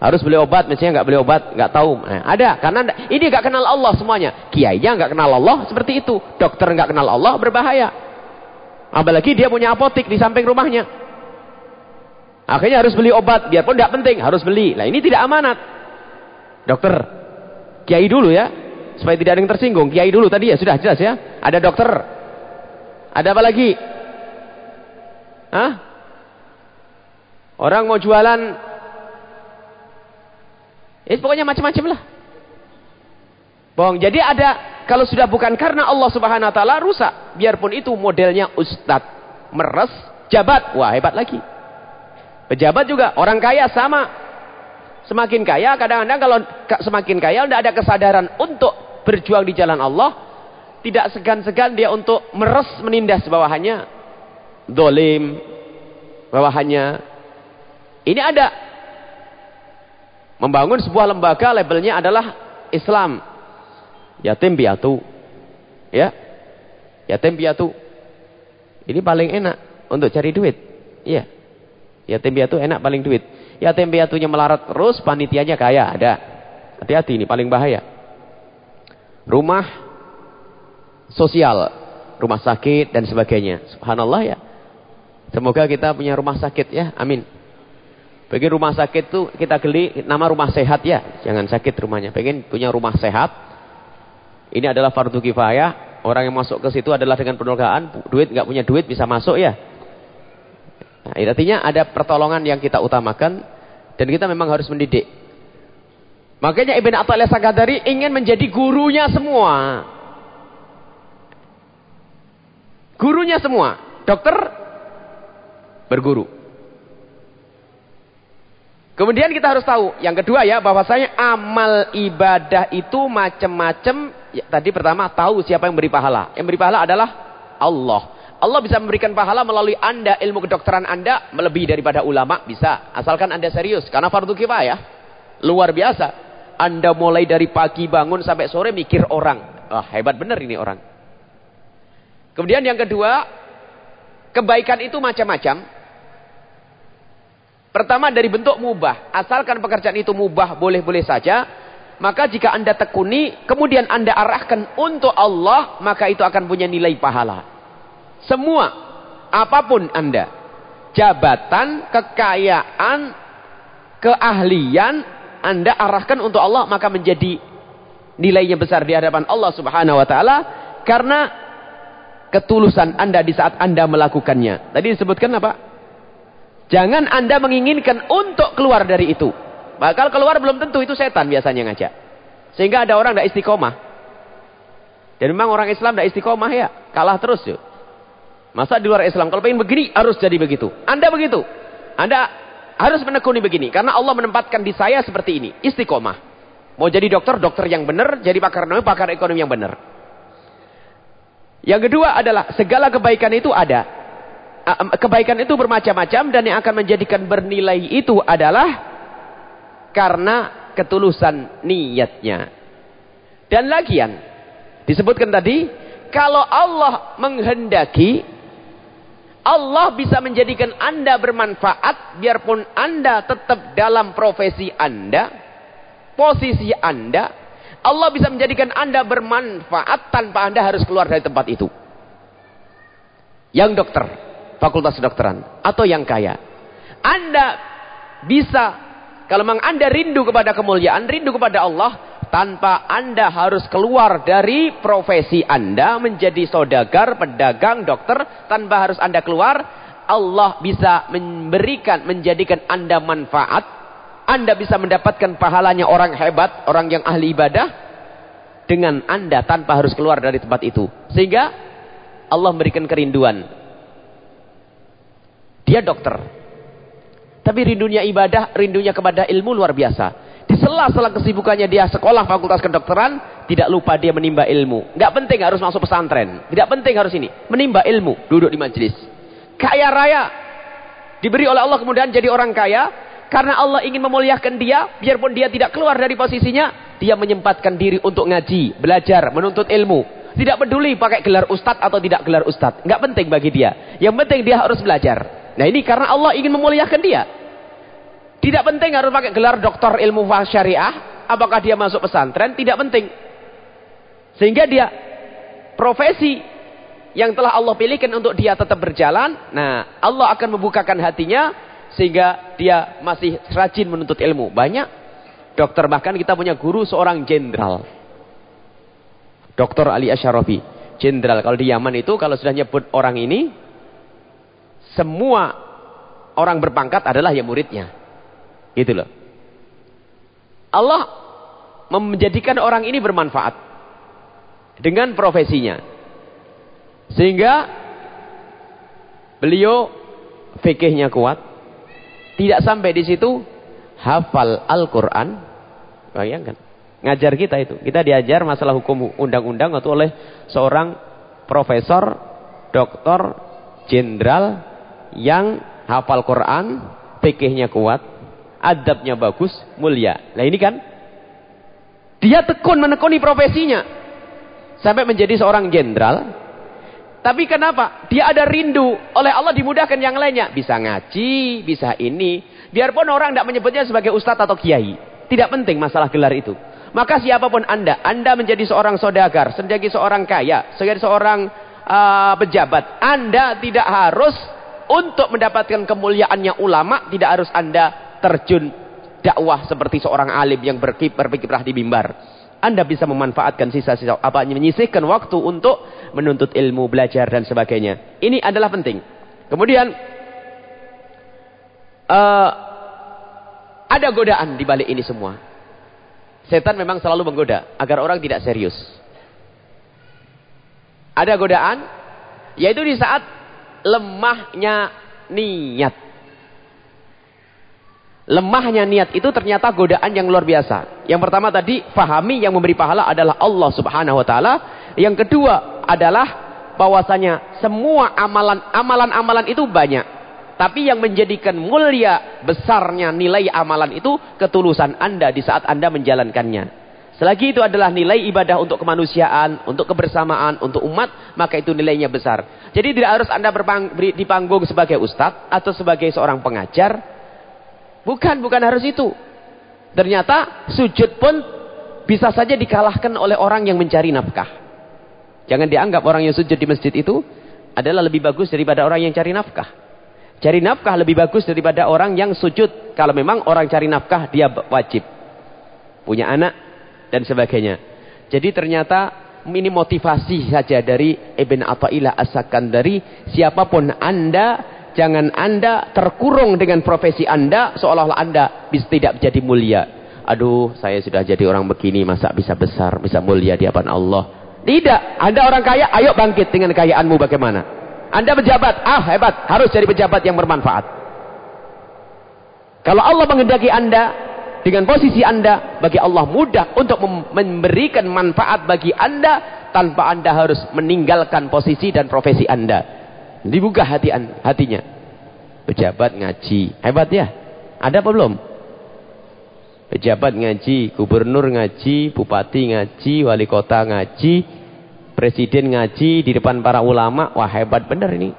Harus beli obat, misalnya nggak beli obat, nggak tahu. Nah, ada, karena ini nggak kenal Allah semuanya. Kiainya nggak kenal Allah seperti itu. Dokter nggak kenal Allah berbahaya. Apalagi dia punya apotik di samping rumahnya. Akhirnya harus beli obat, biarpun tidak penting, harus beli. Nah ini tidak amanat. Dokter, kiai dulu ya, supaya tidak ada yang tersinggung. Kiai dulu tadi ya, sudah jelas ya. Ada dokter. Ada apa lagi? Hah? Orang mau jualan, ya pokoknya macam-macam lah. Bohong. Jadi ada, kalau sudah bukan karena Allah subhanahu wa ta'ala, rusak. Biarpun itu modelnya ustadz. Meres, jabat. Wah hebat lagi. Pejabat juga, orang kaya sama. Semakin kaya, kadang-kadang kalau semakin kaya, tidak ada kesadaran untuk berjuang di jalan Allah. Tidak segan-segan dia untuk meres menindas bawahannya. Dolim. Bawahannya. Ini ada. Membangun sebuah lembaga labelnya adalah Islam. Yatim piatu. Ya. Yatim piatu. Ini paling enak untuk cari duit. Iya. Yatim piatu enak paling duit. Yatim piatunya melarat terus, panitianya kaya. Ada. Hati-hati ini paling bahaya. Rumah sosial, rumah sakit dan sebagainya. Subhanallah ya. Semoga kita punya rumah sakit ya. Amin. Bagi rumah sakit tuh kita geli nama rumah sehat ya. Jangan sakit rumahnya. Pengen punya rumah sehat. Ini adalah fardu kifayah. Orang yang masuk ke situ adalah dengan penolakan. Duit nggak punya duit bisa masuk ya. Nah, artinya ada pertolongan yang kita utamakan dan kita memang harus mendidik. Makanya Ibn Athaillah Sakadari ingin menjadi gurunya semua. Gurunya semua. Dokter berguru. Kemudian kita harus tahu, yang kedua ya, bahwasanya amal ibadah itu macam-macam. Ya, tadi pertama tahu siapa yang beri pahala. Yang beri pahala adalah Allah. Allah bisa memberikan pahala melalui anda, ilmu kedokteran anda, melebihi daripada ulama, bisa. Asalkan anda serius, karena fardu kifayah. Luar biasa. Anda mulai dari pagi bangun sampai sore mikir orang. Wah, hebat benar ini orang. Kemudian yang kedua, kebaikan itu macam-macam. Pertama dari bentuk mubah. Asalkan pekerjaan itu mubah, boleh-boleh saja. Maka jika anda tekuni, kemudian anda arahkan untuk Allah, maka itu akan punya nilai pahala. Semua, apa pun anda. Jabatan, kekayaan, keahlian, anda arahkan untuk Allah, maka menjadi nilainya besar di hadapan Allah subhanahu wa ta'ala. Karena ketulusan anda di saat anda melakukannya. Tadi disebutkan apa? Jangan anda menginginkan untuk keluar dari itu. Bakal keluar belum tentu itu setan biasanya ngajak. Sehingga ada orang tidak istiqomah. Dan memang orang Islam tidak istiqomah ya. Kalah terus yuk. Masa di luar Islam kalau pengen begini harus jadi begitu. Anda begitu. Anda harus menekuni begini. Karena Allah menempatkan di saya seperti ini. Istiqomah. Mau jadi dokter, dokter yang benar. Jadi pakar ekonomi, pakar ekonomi yang benar. Yang kedua adalah segala kebaikan itu ada kebaikan itu bermacam-macam dan yang akan menjadikan bernilai itu adalah karena ketulusan niatnya. Dan lagian disebutkan tadi kalau Allah menghendaki Allah bisa menjadikan Anda bermanfaat biarpun Anda tetap dalam profesi Anda, posisi Anda, Allah bisa menjadikan Anda bermanfaat tanpa Anda harus keluar dari tempat itu. Yang dokter, fakultas kedokteran atau yang kaya. Anda bisa kalau memang Anda rindu kepada kemuliaan, rindu kepada Allah tanpa Anda harus keluar dari profesi Anda menjadi saudagar, pedagang, dokter tanpa harus Anda keluar, Allah bisa memberikan menjadikan Anda manfaat. Anda bisa mendapatkan pahalanya orang hebat, orang yang ahli ibadah dengan Anda tanpa harus keluar dari tempat itu. Sehingga Allah memberikan kerinduan dia dokter. Tapi rindunya ibadah, rindunya kepada ilmu luar biasa. Di sela-sela kesibukannya dia sekolah fakultas kedokteran, tidak lupa dia menimba ilmu. Nggak penting harus masuk pesantren. Tidak penting harus ini. Menimba ilmu, duduk di majelis. Kaya raya. Diberi oleh Allah kemudian jadi orang kaya. Karena Allah ingin memuliakan dia, biarpun dia tidak keluar dari posisinya, dia menyempatkan diri untuk ngaji, belajar, menuntut ilmu. Tidak peduli pakai gelar ustadz atau tidak gelar ustadz. Nggak penting bagi dia. Yang penting dia harus belajar. Nah ini karena Allah ingin memuliakan dia. Tidak penting harus pakai gelar doktor ilmu syariah. Apakah dia masuk pesantren? Tidak penting. Sehingga dia profesi yang telah Allah pilihkan untuk dia tetap berjalan. Nah Allah akan membukakan hatinya. Sehingga dia masih rajin menuntut ilmu. Banyak dokter bahkan kita punya guru seorang jenderal. Dokter Ali Asyarafi. Jenderal. Kalau di Yaman itu kalau sudah nyebut orang ini semua orang berpangkat adalah ya muridnya. Gitu loh. Allah menjadikan orang ini bermanfaat dengan profesinya. Sehingga beliau fikihnya kuat. Tidak sampai di situ hafal Al-Quran. Bayangkan. Ngajar kita itu. Kita diajar masalah hukum undang-undang atau oleh seorang profesor, doktor, jenderal, yang hafal Quran, fikihnya kuat, adabnya bagus, mulia. Nah ini kan, dia tekun menekuni profesinya. Sampai menjadi seorang jenderal. Tapi kenapa? Dia ada rindu. Oleh Allah dimudahkan yang lainnya. Bisa ngaji, bisa ini. Biarpun orang tidak menyebutnya sebagai ustadz atau kiai. Tidak penting masalah gelar itu. Maka siapa pun anda, anda menjadi seorang sodagar, menjadi seorang kaya, sebagai seorang uh, pejabat. Anda tidak harus untuk mendapatkan kemuliaannya ulama tidak harus anda terjun dakwah seperti seorang alim yang berkiprah di mimbar. Anda bisa memanfaatkan sisa-sisa apa menyisihkan waktu untuk menuntut ilmu, belajar dan sebagainya. Ini adalah penting. Kemudian uh, ada godaan di balik ini semua. Setan memang selalu menggoda agar orang tidak serius. Ada godaan yaitu di saat lemahnya niat. Lemahnya niat itu ternyata godaan yang luar biasa. Yang pertama tadi, fahami yang memberi pahala adalah Allah subhanahu wa ta'ala. Yang kedua adalah bahwasanya semua amalan-amalan itu banyak. Tapi yang menjadikan mulia besarnya nilai amalan itu ketulusan anda di saat anda menjalankannya. Selagi itu adalah nilai ibadah untuk kemanusiaan, untuk kebersamaan, untuk umat, maka itu nilainya besar. Jadi tidak harus Anda di panggung sebagai ustadz atau sebagai seorang pengajar. Bukan, bukan harus itu. Ternyata sujud pun bisa saja dikalahkan oleh orang yang mencari nafkah. Jangan dianggap orang yang sujud di masjid itu adalah lebih bagus daripada orang yang cari nafkah. Cari nafkah lebih bagus daripada orang yang sujud. Kalau memang orang cari nafkah, dia wajib. Punya anak dan sebagainya. Jadi ternyata ini motivasi saja dari Ibn Atta'illah As-Sakandari. Siapa pun anda Jangan anda terkurung dengan profesi anda seolah-olah anda tidak menjadi mulia. Aduh, saya sudah jadi orang begini, masa bisa besar, bisa mulia di hadapan Allah. Tidak, anda orang kaya, ayo bangkit dengan kekayaanmu bagaimana? Anda pejabat, ah hebat, harus jadi pejabat yang bermanfaat. Kalau Allah menghendaki anda dengan posisi anda, bagi Allah mudah untuk memberikan manfaat bagi anda tanpa anda harus meninggalkan posisi dan profesi anda. Dibuka hati hatinya. Pejabat ngaji. Hebat ya? Ada apa belum? Pejabat ngaji, gubernur ngaji, bupati ngaji, wali kota ngaji, presiden ngaji di depan para ulama. Wah hebat benar ini.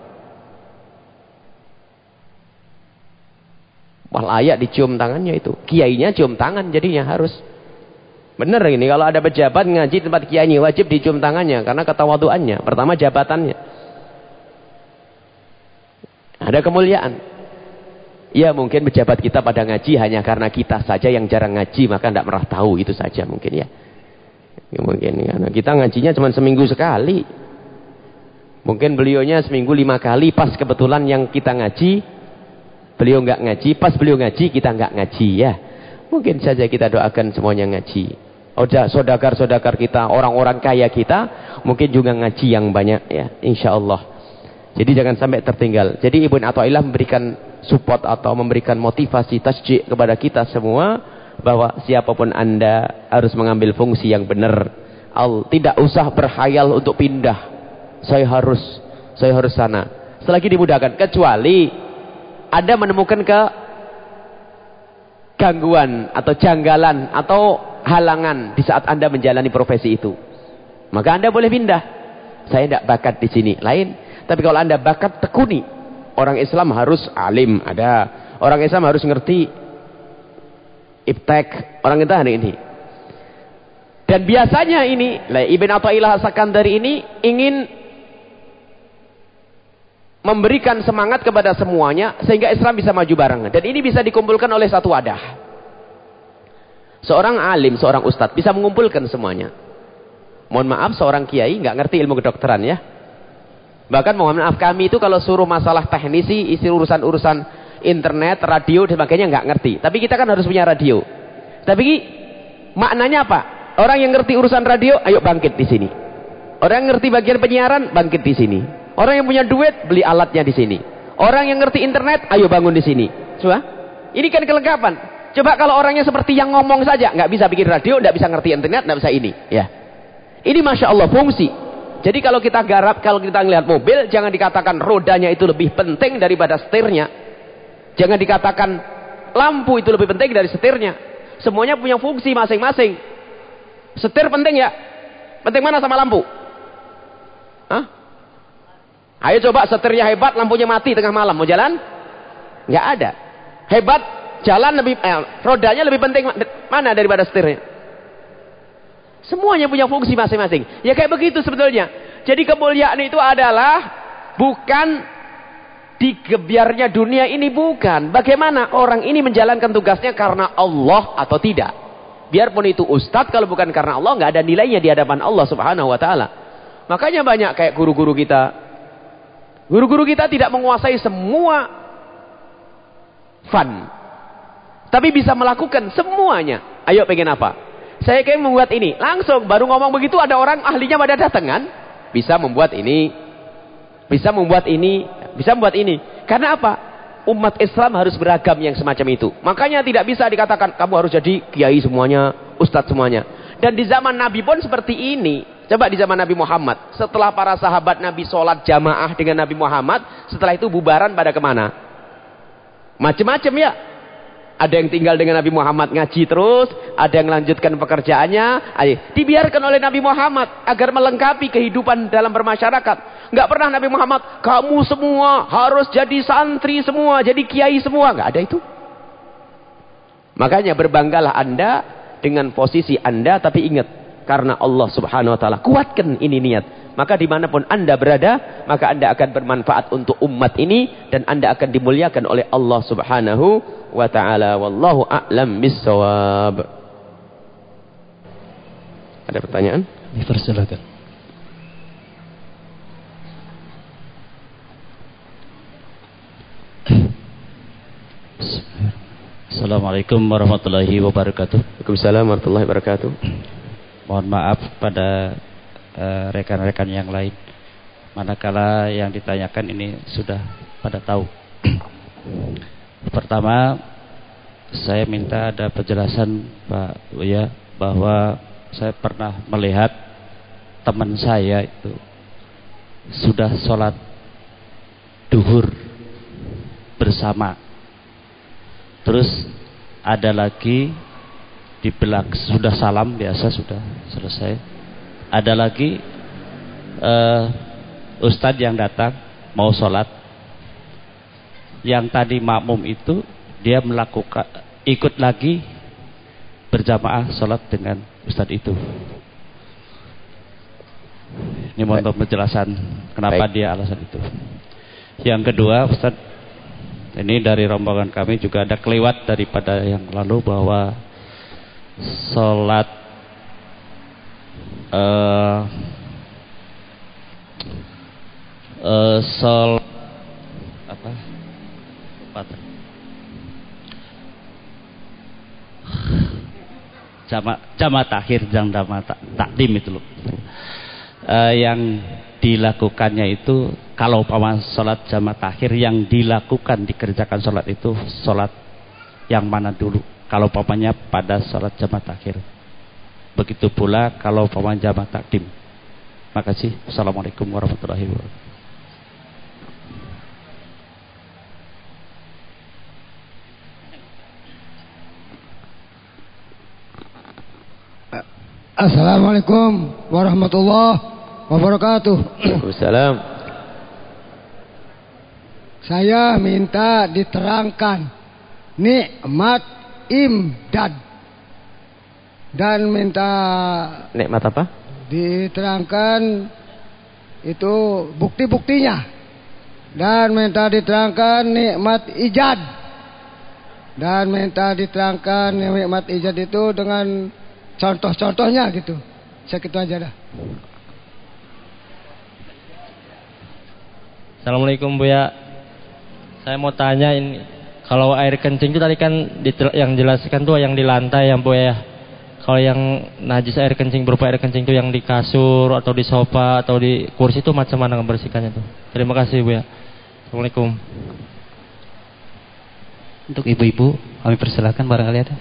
Wah layak dicium tangannya itu. Kiainya cium tangan jadinya harus. Benar ini kalau ada pejabat ngaji tempat kiainya wajib dicium tangannya karena ketawaduannya. Pertama jabatannya. Ada kemuliaan. Ya mungkin pejabat kita pada ngaji hanya karena kita saja yang jarang ngaji maka tidak pernah tahu itu saja mungkin ya. ya mungkin karena kita ngajinya cuma seminggu sekali. Mungkin beliaunya seminggu lima kali pas kebetulan yang kita ngaji beliau nggak ngaji pas beliau ngaji kita nggak ngaji ya. Mungkin saja kita doakan semuanya ngaji. Oda sodakar-sodakar kita orang-orang kaya kita mungkin juga ngaji yang banyak ya insya Allah. Jadi jangan sampai tertinggal. Jadi Ibn Atta'illah memberikan support atau memberikan motivasi tasjik kepada kita semua bahwa siapa pun anda harus mengambil fungsi yang benar. Al tidak usah berhayal untuk pindah. Saya harus, saya harus sana. Selagi dimudahkan, kecuali anda menemukan ke gangguan atau janggalan atau halangan di saat anda menjalani profesi itu. Maka anda boleh pindah. Saya tidak bakat di sini. Lain. Tapi kalau anda bakat tekuni. Orang Islam harus alim. Ada. Orang Islam harus ngerti. Iptek. Orang kita hari ini. Dan biasanya ini. Ibn Atta'illah dari ini. Ingin. Memberikan semangat kepada semuanya. Sehingga Islam bisa maju bareng. Dan ini bisa dikumpulkan oleh satu wadah. Seorang alim, seorang ustadz. Bisa mengumpulkan semuanya. Mohon maaf seorang kiai nggak ngerti ilmu kedokteran ya. Bahkan mohon maaf kami itu kalau suruh masalah teknisi, isi urusan-urusan internet, radio dan sebagainya nggak ngerti. Tapi kita kan harus punya radio. Tapi maknanya apa? Orang yang ngerti urusan radio, ayo bangkit di sini. Orang yang ngerti bagian penyiaran, bangkit di sini. Orang yang punya duit, beli alatnya di sini. Orang yang ngerti internet, ayo bangun di sini. Coba. Ini kan kelengkapan. Coba kalau orangnya seperti yang ngomong saja, nggak bisa bikin radio, nggak bisa ngerti internet, nggak bisa ini. Ya. Ini masya Allah fungsi. Jadi kalau kita garap, kalau kita ngelihat mobil, jangan dikatakan rodanya itu lebih penting daripada setirnya. Jangan dikatakan lampu itu lebih penting dari setirnya. Semuanya punya fungsi masing-masing. Setir penting ya? Penting mana sama lampu? Hah? Ayo coba setirnya hebat, lampunya mati tengah malam. Mau jalan? Nggak ada. Hebat, jalan lebih, eh, rodanya lebih penting mana daripada setirnya? Semuanya punya fungsi masing-masing. Ya kayak begitu sebetulnya. Jadi kemuliaan itu adalah bukan digebiarnya dunia ini bukan. Bagaimana orang ini menjalankan tugasnya karena Allah atau tidak. Biarpun itu ustadz kalau bukan karena Allah nggak ada nilainya di hadapan Allah Subhanahu wa taala. Makanya banyak kayak guru-guru kita. Guru-guru kita tidak menguasai semua fun. Tapi bisa melakukan semuanya. Ayo pengen apa? Saya kayak membuat ini. Langsung baru ngomong begitu ada orang ahlinya pada datang kan. Bisa membuat ini. Bisa membuat ini. Bisa membuat ini. Karena apa? Umat Islam harus beragam yang semacam itu. Makanya tidak bisa dikatakan kamu harus jadi kiai semuanya, ustadz semuanya. Dan di zaman Nabi pun seperti ini. Coba di zaman Nabi Muhammad. Setelah para sahabat Nabi sholat jamaah dengan Nabi Muhammad. Setelah itu bubaran pada ke mana? Macam-macam ya. Ada yang tinggal dengan Nabi Muhammad ngaji terus, ada yang melanjutkan pekerjaannya. Ayo, dibiarkan oleh Nabi Muhammad agar melengkapi kehidupan dalam bermasyarakat. Enggak pernah Nabi Muhammad, kamu semua harus jadi santri semua, jadi kiai semua. Enggak ada itu. Makanya berbanggalah Anda dengan posisi Anda tapi ingat karena Allah Subhanahu wa taala kuatkan ini niat. Maka di mana pun Anda berada, maka Anda akan bermanfaat untuk umat ini dan Anda akan dimuliakan oleh Allah Subhanahu wa taala. Wallahu a'lam bissawab. Ada pertanyaan? Dipersilakan. Assalamualaikum warahmatullahi wabarakatuh. Waalaikumsalam warahmatullahi wabarakatuh. Mohon maaf pada eh, rekan-rekan uh, yang lain. Manakala yang ditanyakan ini sudah pada tahu. [clears throat] Pertama, saya minta ada penjelasan Pak ya bahwa saya pernah melihat teman saya itu sudah sholat duhur bersama. Terus ada lagi di belak sudah salam biasa sudah selesai. Ada lagi uh, ustadz yang datang mau sholat. Yang tadi makmum itu dia melakukan ikut lagi berjamaah sholat dengan ustadz itu. Ini mohon penjelasan kenapa Baik. dia alasan itu. Yang kedua, Ustadz ini dari rombongan kami juga ada kelewat daripada yang lalu bahwa sholat uh, uh, sol apa? Jama jama takhir jam jama takdim itu loh. Uh, yang dilakukannya itu kalau paman sholat jamaah takhir yang dilakukan dikerjakan sholat itu sholat yang mana dulu kalau pamannya pada sholat jamaah takhir begitu pula kalau paman jamaah takdim makasih assalamualaikum warahmatullahi wabarakatuh Assalamualaikum warahmatullahi wabarakatuh. Waalaikumsalam. Saya minta diterangkan nikmat imdad dan minta nikmat apa? Diterangkan itu bukti-buktinya dan minta diterangkan nikmat ijad dan minta diterangkan nikmat ijad itu dengan contoh-contohnya gitu. Segitu aja dah. Assalamualaikum Bu ya. Saya mau tanya ini kalau air kencing itu tadi kan yang jelaskan tuh yang di lantai yang Bu ya. Kalau yang najis air kencing berupa air kencing itu yang di kasur atau di sofa atau di kursi itu macam mana membersihkannya tuh? Terima kasih Bu ya. Assalamualaikum. Untuk ibu-ibu kami persilahkan barangkali ada.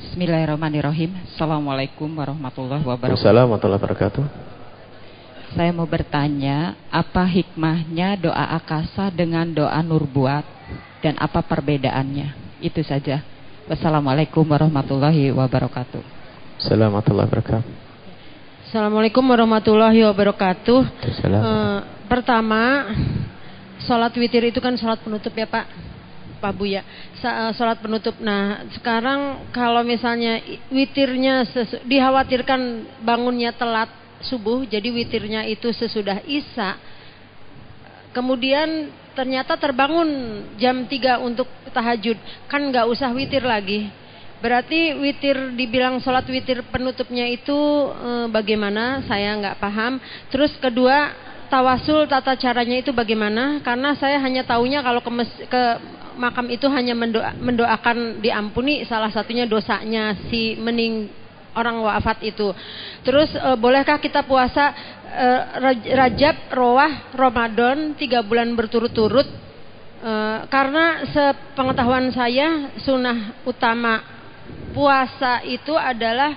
Bismillahirrahmanirrahim. Assalamualaikum warahmatullahi wabarakatuh. Assalamualaikum warahmatullahi wabarakatuh. Saya mau bertanya, apa hikmahnya doa akasa dengan doa nurbuat dan apa perbedaannya? Itu saja. Wassalamualaikum warahmatullahi wabarakatuh. Assalamualaikum warahmatullahi wabarakatuh. Assalamualaikum warahmatullahi wabarakatuh. Uh, pertama, sholat witir itu kan sholat penutup ya Pak. Pak Buya eh, sholat penutup. Nah sekarang kalau misalnya witirnya dikhawatirkan bangunnya telat subuh, jadi witirnya itu sesudah isya. Kemudian ternyata terbangun jam 3 untuk tahajud, kan nggak usah witir lagi. Berarti witir dibilang sholat witir penutupnya itu e, bagaimana? Saya nggak paham. Terus kedua tawasul tata caranya itu bagaimana? Karena saya hanya tahunya kalau ke, mes, ke makam itu hanya mendoa, mendoakan diampuni salah satunya dosanya si mening orang wafat itu. Terus e, bolehkah kita puasa e, Rajab, Roah, Ramadan tiga bulan berturut-turut? E, karena sepengetahuan saya sunnah utama puasa itu adalah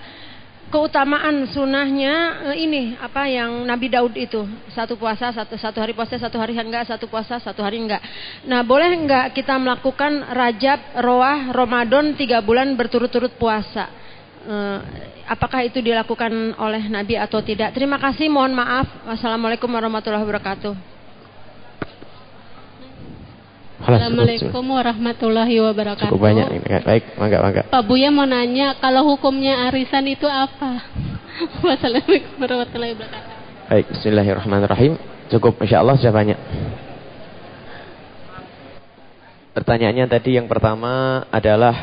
keutamaan sunnahnya eh, ini apa yang Nabi Daud itu satu puasa satu satu hari puasa satu hari enggak satu puasa satu hari enggak nah boleh enggak kita melakukan Rajab Roah Ramadan tiga bulan berturut-turut puasa apakah itu dilakukan oleh Nabi atau tidak terima kasih mohon maaf wassalamualaikum warahmatullahi wabarakatuh Assalamualaikum warahmatullahi wabarakatuh. Cukup banyak ini. Baik, mangga mangga. Pak Buya mau nanya, kalau hukumnya arisan itu apa? [laughs] Wassalamualaikum warahmatullahi wabarakatuh. Baik, bismillahirrahmanirrahim. Cukup insyaallah sudah banyak. Pertanyaannya tadi yang pertama adalah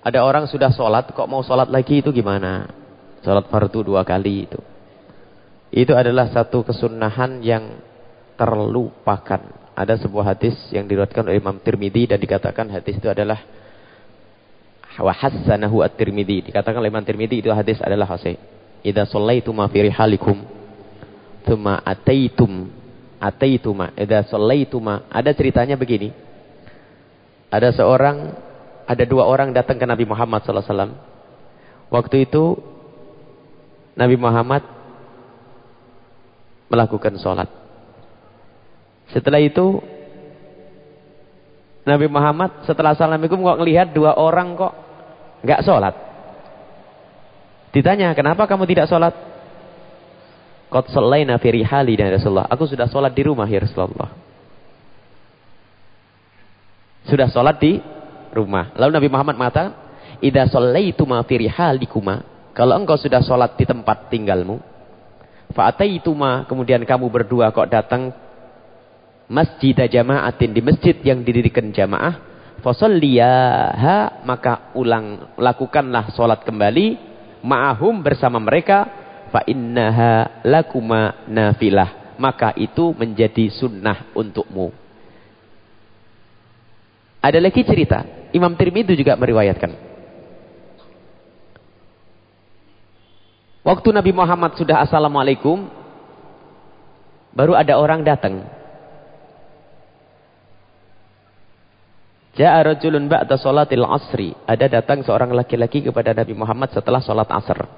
ada orang sudah sholat kok mau sholat lagi itu gimana? Sholat fardu dua kali itu. Itu adalah satu kesunahan yang terlupakan. Ada sebuah hadis yang diriwayatkan oleh Imam Tirmidzi dan dikatakan hadis itu adalah wa hassanahu at-Tirmidzi. Dikatakan oleh Imam Tirmidzi itu hadis adalah sahih. Idza shallaitum fi rihalikum tsumma ataitum ataituma idza shallaituma ada ceritanya begini. Ada seorang ada dua orang datang ke Nabi Muhammad wasallam. Waktu itu Nabi Muhammad melakukan sholat. Setelah itu Nabi Muhammad setelah Assalamualaikum kok ngelihat dua orang kok nggak sholat. Ditanya, kenapa kamu tidak sholat? Qad sallaina fi rihali dan Rasulullah. Aku sudah sholat di rumah ya Rasulullah. Sudah sholat di rumah. Lalu Nabi Muhammad mengatakan, "Idza shallaituma fi rihalikuma." Kalau engkau sudah sholat di tempat tinggalmu, fa'ataituma kemudian kamu berdua kok datang masjid jama'atin di masjid yang didirikan jamaah fasalliyaha maka ulang lakukanlah salat kembali ma'ahum bersama mereka fa innaha lakuma nafilah maka itu menjadi sunnah untukmu ada lagi cerita Imam Tirmidzi juga meriwayatkan Waktu Nabi Muhammad sudah Assalamualaikum baru ada orang datang Ja'a rajulun ba'da salatil asri. Ada datang seorang laki-laki kepada Nabi Muhammad setelah salat asar.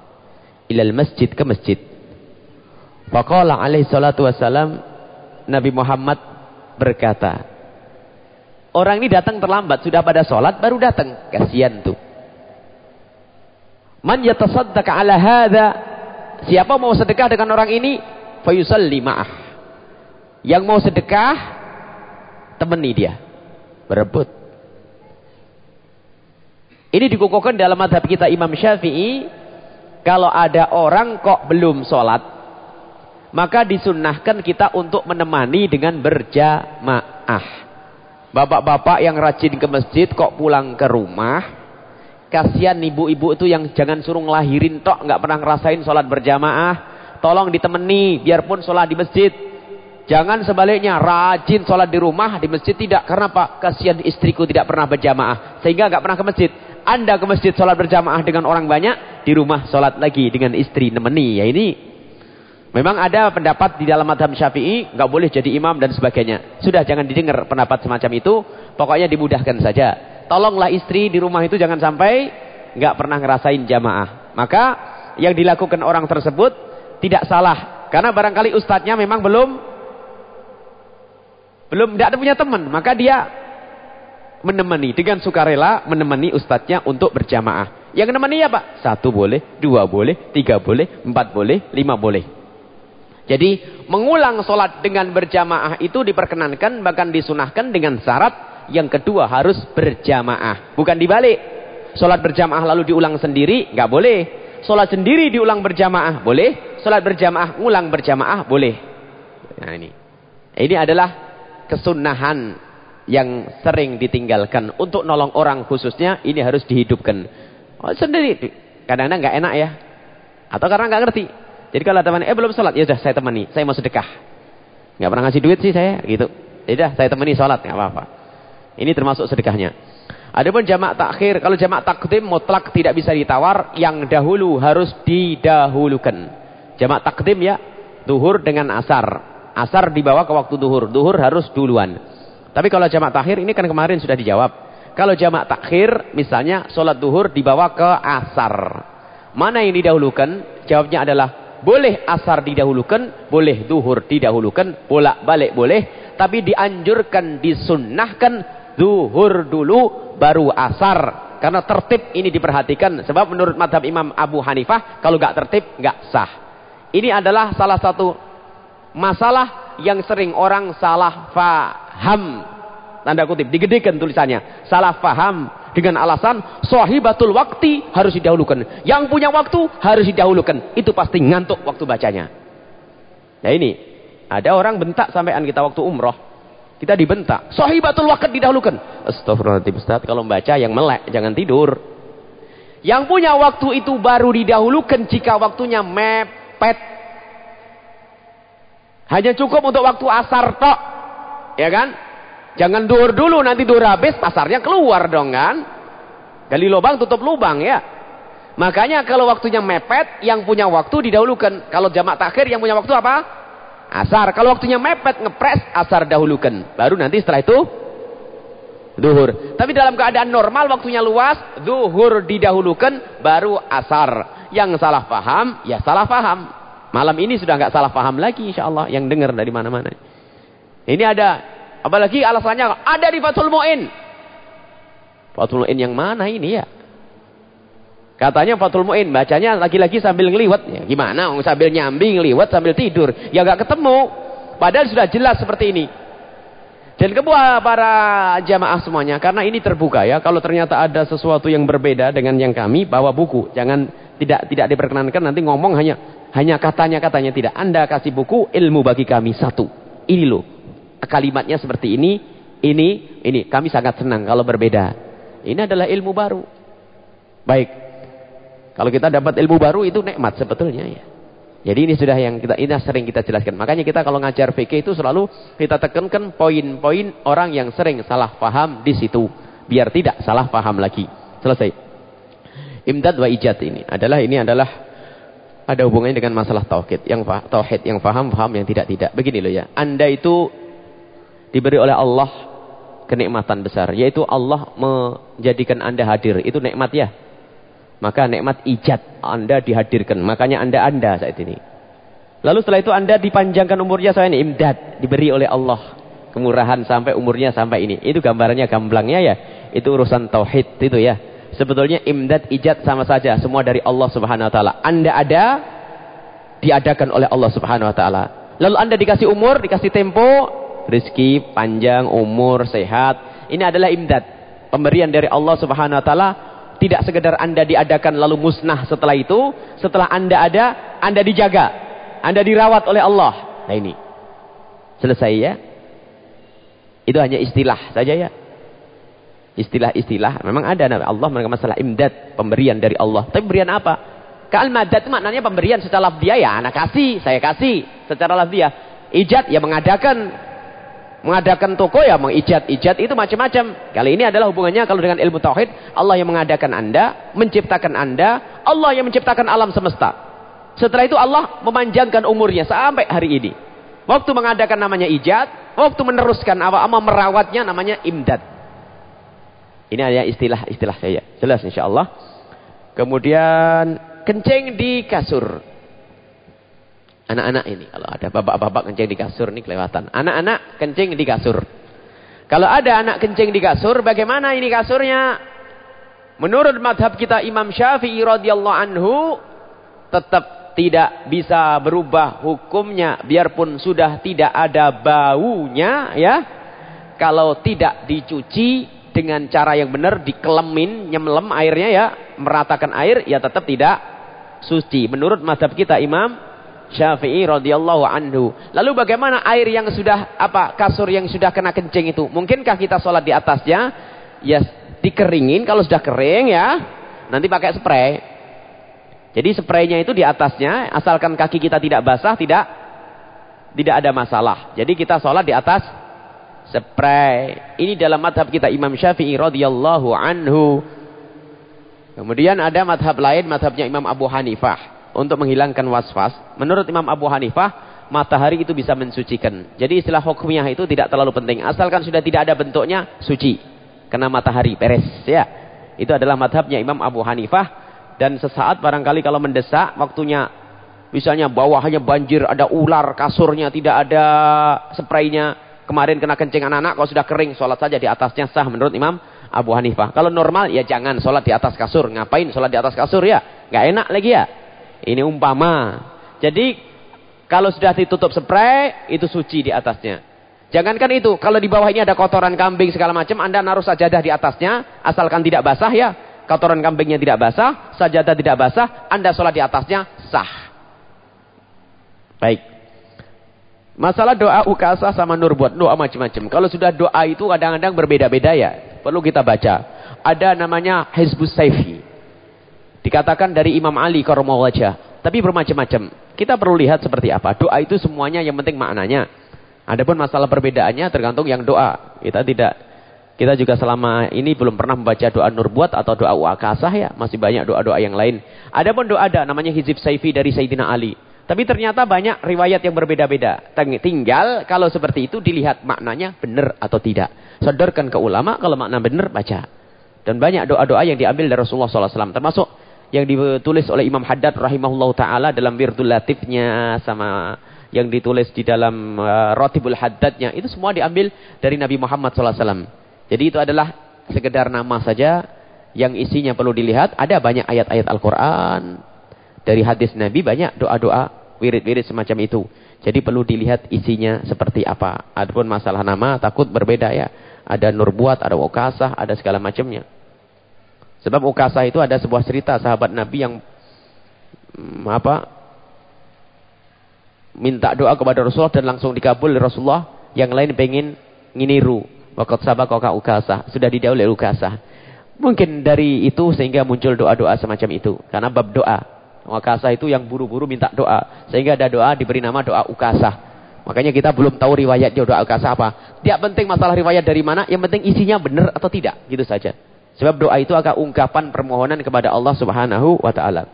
Ilal masjid ke masjid. Faqala alaihi salatu wassalam. Nabi Muhammad berkata. Orang ini datang terlambat. Sudah pada salat baru datang. Kasihan tuh. Man yatasaddaq ala hadha. Siapa mau sedekah dengan orang ini? Fayusalli ma'ah. Yang mau sedekah. Temani dia. Berebut. Ini dikukuhkan dalam madhab kita Imam Syafi'i. Kalau ada orang kok belum sholat. Maka disunnahkan kita untuk menemani dengan berjamaah. Bapak-bapak yang rajin ke masjid kok pulang ke rumah. Kasihan ibu-ibu itu yang jangan suruh ngelahirin tok. nggak pernah ngerasain sholat berjamaah. Tolong ditemani biarpun sholat di masjid. Jangan sebaliknya rajin sholat di rumah di masjid tidak karena apa? Kasihan istriku tidak pernah berjamaah sehingga nggak pernah ke masjid. Anda ke masjid sholat berjamaah dengan orang banyak, di rumah sholat lagi dengan istri nemeni. Ya ini memang ada pendapat di dalam madhab syafi'i, nggak boleh jadi imam dan sebagainya. Sudah jangan didengar pendapat semacam itu, pokoknya dimudahkan saja. Tolonglah istri di rumah itu jangan sampai nggak pernah ngerasain jamaah. Maka yang dilakukan orang tersebut tidak salah. Karena barangkali ustadznya memang belum belum tidak ada punya teman, maka dia menemani dengan sukarela menemani ustadznya untuk berjamaah. Yang menemani apa? Satu boleh, dua boleh, tiga boleh, empat boleh, lima boleh. Jadi mengulang sholat dengan berjamaah itu diperkenankan bahkan disunahkan dengan syarat yang kedua harus berjamaah. Bukan dibalik. Sholat berjamaah lalu diulang sendiri, nggak boleh. Sholat sendiri diulang berjamaah, boleh. Sholat berjamaah, ulang berjamaah, boleh. Nah ini. Ini adalah kesunahan yang sering ditinggalkan untuk nolong orang khususnya ini harus dihidupkan oh, sendiri kadang-kadang nggak enak ya atau karena nggak ngerti jadi kalau teman eh belum sholat. Ya sudah saya temani. Saya mau sedekah. Nggak pernah ngasih duit sih saya gitu. Ya sudah saya temani sholat nggak apa-apa. Ini termasuk sedekahnya. Adapun jamak takhir kalau jamak takdim mutlak tidak bisa ditawar yang dahulu harus didahulukan. Jamak takdim ya duhur dengan asar. Asar dibawa ke waktu duhur. Duhur harus duluan. Tapi kalau jamak takhir ini kan kemarin sudah dijawab. Kalau jamak takhir misalnya sholat duhur dibawa ke asar. Mana yang didahulukan? Jawabnya adalah boleh asar didahulukan, boleh duhur didahulukan, bolak balik boleh. Tapi dianjurkan, disunnahkan duhur dulu baru asar. Karena tertib ini diperhatikan. Sebab menurut madhab Imam Abu Hanifah kalau gak tertib gak sah. Ini adalah salah satu masalah yang sering orang salah faham tanda kutip, digedekan tulisannya. Salah faham dengan alasan sahibatul waktu harus didahulukan. Yang punya waktu harus didahulukan. Itu pasti ngantuk waktu bacanya. Nah ini, ada orang bentak sampean kita waktu umroh. Kita dibentak. Sahibatul waktu didahulukan. Astagfirullahaladzim Ustaz, kalau membaca yang melek, jangan tidur. Yang punya waktu itu baru didahulukan jika waktunya mepet. Hanya cukup untuk waktu asar tok. Ya kan? Jangan dur dulu, nanti dur habis, pasarnya keluar dong kan. Gali lubang, tutup lubang ya. Makanya kalau waktunya mepet, yang punya waktu didahulukan. Kalau jamak takhir yang punya waktu apa? Asar. Kalau waktunya mepet, ngepres, asar dahulukan. Baru nanti setelah itu, duhur. Tapi dalam keadaan normal, waktunya luas, duhur didahulukan, baru asar. Yang salah paham, ya salah paham. Malam ini sudah nggak salah paham lagi insya Allah. Yang dengar dari mana-mana. Ini ada Apalagi alasannya ada di Fathul Mu'in. Fathul Mu'in yang mana ini ya? Katanya Fathul Mu'in, bacanya lagi-lagi sambil ngeliwat. Ya, gimana? Sambil nyambi, ngeliwat, sambil tidur. Ya gak ketemu. Padahal sudah jelas seperti ini. Dan kebuah para jamaah semuanya. Karena ini terbuka ya. Kalau ternyata ada sesuatu yang berbeda dengan yang kami, bawa buku. Jangan tidak tidak diperkenankan nanti ngomong hanya hanya katanya-katanya. Tidak. Anda kasih buku ilmu bagi kami satu. Ini loh kalimatnya seperti ini, ini, ini. Kami sangat senang kalau berbeda. Ini adalah ilmu baru. Baik. Kalau kita dapat ilmu baru itu nikmat sebetulnya ya. Jadi ini sudah yang kita ini sering kita jelaskan. Makanya kita kalau ngajar fikih itu selalu kita tekankan poin-poin orang yang sering salah paham di situ biar tidak salah paham lagi. Selesai. Imdad wa ijad ini adalah ini adalah ada hubungannya dengan masalah tauhid. Yang tauhid yang paham paham yang tidak tidak. Begini loh ya. Anda itu diberi oleh Allah kenikmatan besar yaitu Allah menjadikan Anda hadir. Itu nikmat ya. Maka nikmat ijat Anda dihadirkan. Makanya Anda Anda saat ini. Lalu setelah itu Anda dipanjangkan umurnya saya ini. Imdad diberi oleh Allah. Kemurahan sampai umurnya sampai ini. Itu gambarannya gamblangnya ya. Itu urusan tauhid itu ya. Sebetulnya imdad ijat sama saja. Semua dari Allah Subhanahu wa taala. Anda ada diadakan oleh Allah Subhanahu wa taala. Lalu Anda dikasih umur dikasih tempo rizki, panjang, umur, sehat. Ini adalah imdad. Pemberian dari Allah subhanahu wa ta'ala. Tidak sekedar anda diadakan lalu musnah setelah itu. Setelah anda ada, anda dijaga. Anda dirawat oleh Allah. Nah ini. Selesai ya. Itu hanya istilah saja ya. Istilah-istilah. Memang ada Allah mereka masalah imdad. Pemberian dari Allah. Tapi pemberian apa? Kal-madad itu maknanya pemberian secara lafdiah ya. Anak kasih, saya kasih. Secara lafdiah. Ijat ya mengadakan Mengadakan toko ya mengijat-ijat itu macam-macam. Kali ini adalah hubungannya kalau dengan ilmu tauhid, Allah yang mengadakan Anda, menciptakan Anda, Allah yang menciptakan alam semesta. Setelah itu Allah memanjangkan umurnya sampai hari ini. Waktu mengadakan namanya ijat, waktu meneruskan apa ama merawatnya namanya imdad. Ini adalah istilah-istilah saya. Jelas insyaallah. Kemudian kencing di kasur. Anak-anak ini. Kalau ada bapak-bapak kencing di kasur ini kelewatan. Anak-anak kencing di kasur. Kalau ada anak kencing di kasur, bagaimana ini kasurnya? Menurut madhab kita Imam Syafi'i radhiyallahu anhu, tetap tidak bisa berubah hukumnya. Biarpun sudah tidak ada baunya, ya. Kalau tidak dicuci dengan cara yang benar, dikelemin, nyemlem airnya ya, meratakan air, ya tetap tidak suci. Menurut madhab kita Imam Syafi'i radhiyallahu anhu. Lalu bagaimana air yang sudah apa kasur yang sudah kena kencing itu? Mungkinkah kita sholat di atasnya? Ya dikeringin kalau sudah kering ya. Nanti pakai spray. Jadi spraynya itu di atasnya asalkan kaki kita tidak basah tidak tidak ada masalah. Jadi kita sholat di atas spray. Ini dalam madhab kita Imam Syafi'i radhiyallahu anhu. Kemudian ada madhab lain, madhabnya Imam Abu Hanifah untuk menghilangkan waswas. Menurut Imam Abu Hanifah, matahari itu bisa mensucikan. Jadi istilah hukumnya itu tidak terlalu penting. Asalkan sudah tidak ada bentuknya, suci. Kena matahari, beres. Ya. Itu adalah madhabnya Imam Abu Hanifah. Dan sesaat barangkali kalau mendesak, waktunya misalnya bawahnya banjir, ada ular, kasurnya tidak ada spraynya. Kemarin kena kencing anak-anak, kalau sudah kering, sholat saja di atasnya sah menurut Imam Abu Hanifah. Kalau normal, ya jangan sholat di atas kasur. Ngapain sholat di atas kasur ya? Gak enak lagi ya. Ini umpama. Jadi kalau sudah ditutup spray itu suci di atasnya. Jangankan itu, kalau di bawah ini ada kotoran kambing segala macam, Anda naruh sajadah di atasnya, asalkan tidak basah ya. Kotoran kambingnya tidak basah, sajadah tidak basah, Anda sholat di atasnya, sah. Baik. Masalah doa ukasa sama nur buat doa macam-macam. Kalau sudah doa itu kadang-kadang berbeda-beda ya. Perlu kita baca. Ada namanya Hizbus Saifi. Dikatakan dari Imam Ali karomah wajah. Tapi bermacam-macam. Kita perlu lihat seperti apa. Doa itu semuanya yang penting maknanya. Adapun masalah perbedaannya tergantung yang doa. Kita tidak kita juga selama ini belum pernah membaca doa nur buat atau doa wakasah ya. Masih banyak doa-doa yang lain. Adapun doa ada namanya Hizib Saifi dari Sayyidina Ali. Tapi ternyata banyak riwayat yang berbeda-beda. Tinggal kalau seperti itu dilihat maknanya benar atau tidak. Sodorkan ke ulama kalau makna benar baca. Dan banyak doa-doa yang diambil dari Rasulullah SAW. Termasuk yang ditulis oleh Imam Haddad rahimahullah ta'ala dalam Wirdul Latifnya sama yang ditulis di dalam uh, Rotibul Haddadnya, itu semua diambil dari Nabi Muhammad SAW. Jadi itu adalah sekedar nama saja yang isinya perlu dilihat. Ada banyak ayat-ayat Al-Quran. Dari hadis Nabi banyak doa-doa, wirid-wirid semacam itu. Jadi perlu dilihat isinya seperti apa. Adapun masalah nama takut berbeda ya. Ada nurbuat, ada ukasah, ada segala macamnya. Sebab ukasah itu ada sebuah cerita sahabat Nabi yang hmm, apa minta doa kepada Rasulullah dan langsung dikabul oleh Rasulullah. Yang lain pengen nginiru. Sabak koka ukasah. Sudah didahului ukasah. Mungkin dari itu sehingga muncul doa-doa semacam itu. Karena bab doa. Ukasah itu yang buru-buru minta doa. Sehingga ada doa diberi nama doa ukasah. Makanya kita belum tahu riwayat doa ukasah apa. Tidak penting masalah riwayat dari mana. Yang penting isinya benar atau tidak. Gitu saja. Sebab doa itu agak ungkapan permohonan kepada Allah subhanahu wa ta'ala.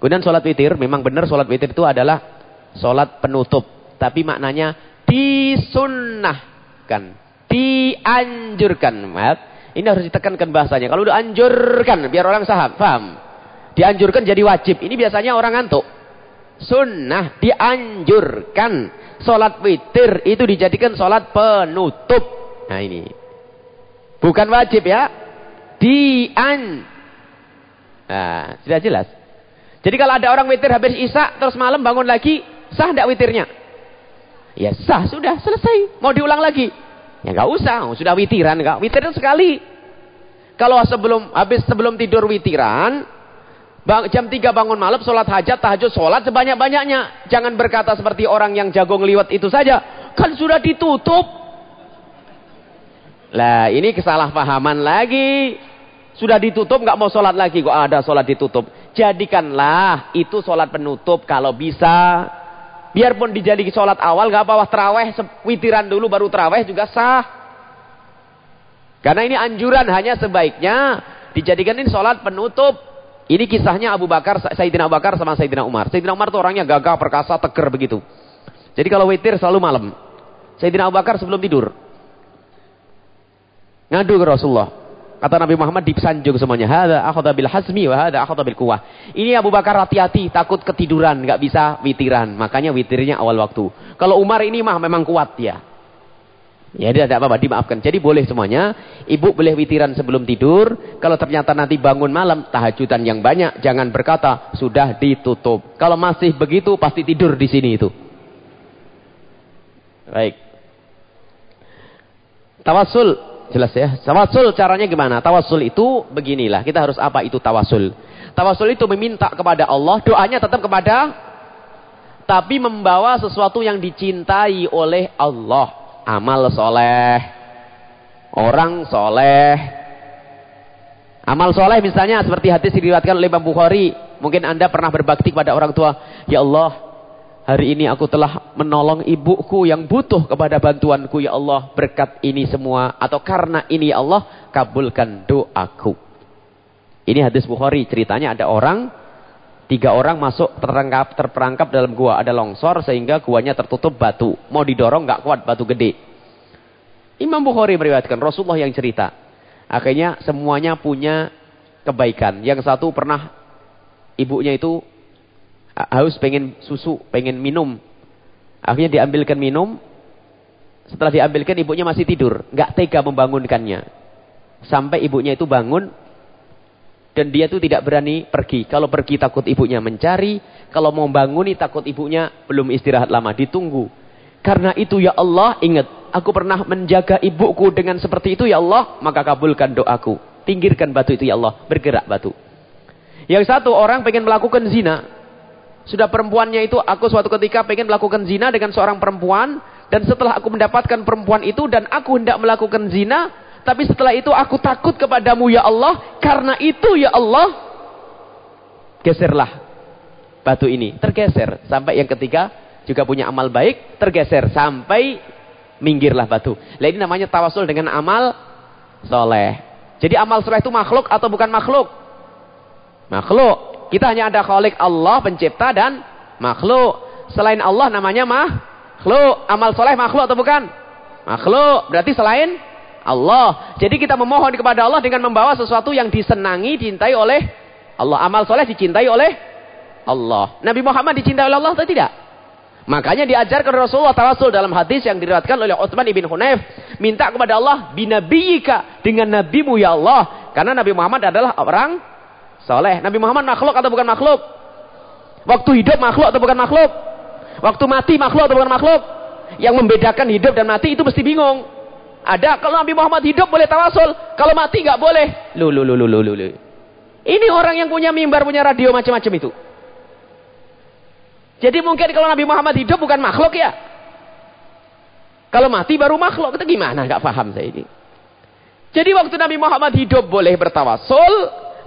Kemudian sholat witir. Memang benar sholat witir itu adalah Sholat penutup. Tapi maknanya disunnahkan. Dianjurkan. Ini harus ditekankan bahasanya. Kalau udah anjurkan, biar orang saham, paham. Dianjurkan jadi wajib. Ini biasanya orang ngantuk. Sunnah dianjurkan. Sholat witir itu dijadikan sholat penutup. Nah ini. Bukan wajib ya. Dian. Nah, sudah jelas. Jadi kalau ada orang witir habis isya terus malam bangun lagi Sah tidak witirnya? Ya sah, sudah selesai. Mau diulang lagi? Ya nggak usah, oh, sudah witiran nggak? Witir sekali. Kalau sebelum habis sebelum tidur witiran, bang, jam 3 bangun malam, sholat hajat, tahajud, sholat sebanyak-banyaknya. Jangan berkata seperti orang yang jago ngeliwat itu saja. Kan sudah ditutup. Lah ini kesalahpahaman lagi. Sudah ditutup nggak mau sholat lagi. Kok ada sholat ditutup. Jadikanlah itu sholat penutup kalau bisa. Biarpun dijadi sholat awal, gak apa-apa. Terawih, witiran dulu baru terawih juga sah. Karena ini anjuran hanya sebaiknya dijadikan ini sholat penutup. Ini kisahnya Abu Bakar, Sayyidina Abu Bakar sama Sayyidina Umar. Sayyidina Umar itu orangnya gagah, perkasa, teker begitu. Jadi kalau witir selalu malam. Sayyidina Abu Bakar sebelum tidur. Ngadu ke Rasulullah. Kata Nabi Muhammad disanjung semuanya. Hada akhadha bil hasmi wa hada bil kuwah. Ini Abu Bakar hati-hati, takut ketiduran, nggak bisa witiran. Makanya witirnya awal waktu. Kalau Umar ini mah memang kuat ya. Ya tidak apa-apa, dimaafkan. Jadi boleh semuanya. Ibu boleh witiran sebelum tidur. Kalau ternyata nanti bangun malam, tahajudan yang banyak. Jangan berkata, sudah ditutup. Kalau masih begitu, pasti tidur di sini itu. Baik. Tawasul Jelas ya. Tawasul caranya gimana? Tawasul itu beginilah. Kita harus apa itu tawasul? Tawasul itu meminta kepada Allah. Doanya tetap kepada. Tapi membawa sesuatu yang dicintai oleh Allah. Amal soleh. Orang soleh. Amal soleh misalnya seperti hadis diriwatkan oleh Imam Bukhari. Mungkin anda pernah berbakti kepada orang tua. Ya Allah, Hari ini aku telah menolong ibuku yang butuh kepada bantuanku ya Allah. Berkat ini semua atau karena ini ya Allah kabulkan doaku. Ini hadis Bukhari ceritanya ada orang tiga orang masuk terperangkap terperangkap dalam gua ada longsor sehingga guanya tertutup batu. Mau didorong nggak kuat batu gede. Imam Bukhari meriwayatkan Rasulullah yang cerita. Akhirnya semuanya punya kebaikan. Yang satu pernah ibunya itu haus pengen susu, pengen minum. Akhirnya diambilkan minum. Setelah diambilkan ibunya masih tidur. Nggak tega membangunkannya. Sampai ibunya itu bangun. Dan dia itu tidak berani pergi. Kalau pergi takut ibunya mencari. Kalau mau banguni takut ibunya belum istirahat lama. Ditunggu. Karena itu ya Allah, ingat, aku pernah menjaga ibuku dengan seperti itu ya Allah, maka kabulkan doaku. Pinggirkan batu itu ya Allah, bergerak batu. Yang satu orang pengen melakukan zina. Sudah perempuannya itu, aku suatu ketika pengen melakukan zina dengan seorang perempuan. Dan setelah aku mendapatkan perempuan itu dan aku hendak melakukan zina. Tapi setelah itu aku takut kepadamu ya Allah. Karena itu ya Allah. Geserlah batu ini. Tergeser. Sampai yang ketiga juga punya amal baik. Tergeser. Sampai minggirlah batu. Nah ini namanya tawasul dengan amal soleh. Jadi amal soleh itu makhluk atau bukan makhluk? Makhluk. Kita hanya ada khalik Allah pencipta dan makhluk. Selain Allah namanya makhluk. Amal soleh makhluk atau bukan? Makhluk. Berarti selain Allah. Jadi kita memohon kepada Allah dengan membawa sesuatu yang disenangi, dicintai oleh Allah. Amal soleh dicintai oleh Allah. Nabi Muhammad dicintai oleh Allah atau tidak? Makanya diajarkan Rasulullah tawasul dalam hadis yang diriwayatkan oleh Utsman ibn Hunayf, minta kepada Allah binabiyika dengan nabimu ya Allah. Karena Nabi Muhammad adalah orang soleh. Nabi Muhammad makhluk atau bukan makhluk? Waktu hidup makhluk atau bukan makhluk? Waktu mati makhluk atau bukan makhluk? Yang membedakan hidup dan mati itu mesti bingung. Ada kalau Nabi Muhammad hidup boleh tawasul, kalau mati nggak boleh. Lu lu lu lu lu lu. Ini orang yang punya mimbar, punya radio macam-macam itu. Jadi mungkin kalau Nabi Muhammad hidup bukan makhluk ya. Kalau mati baru makhluk. Itu gimana? Gak paham saya ini. Jadi waktu Nabi Muhammad hidup boleh bertawasul.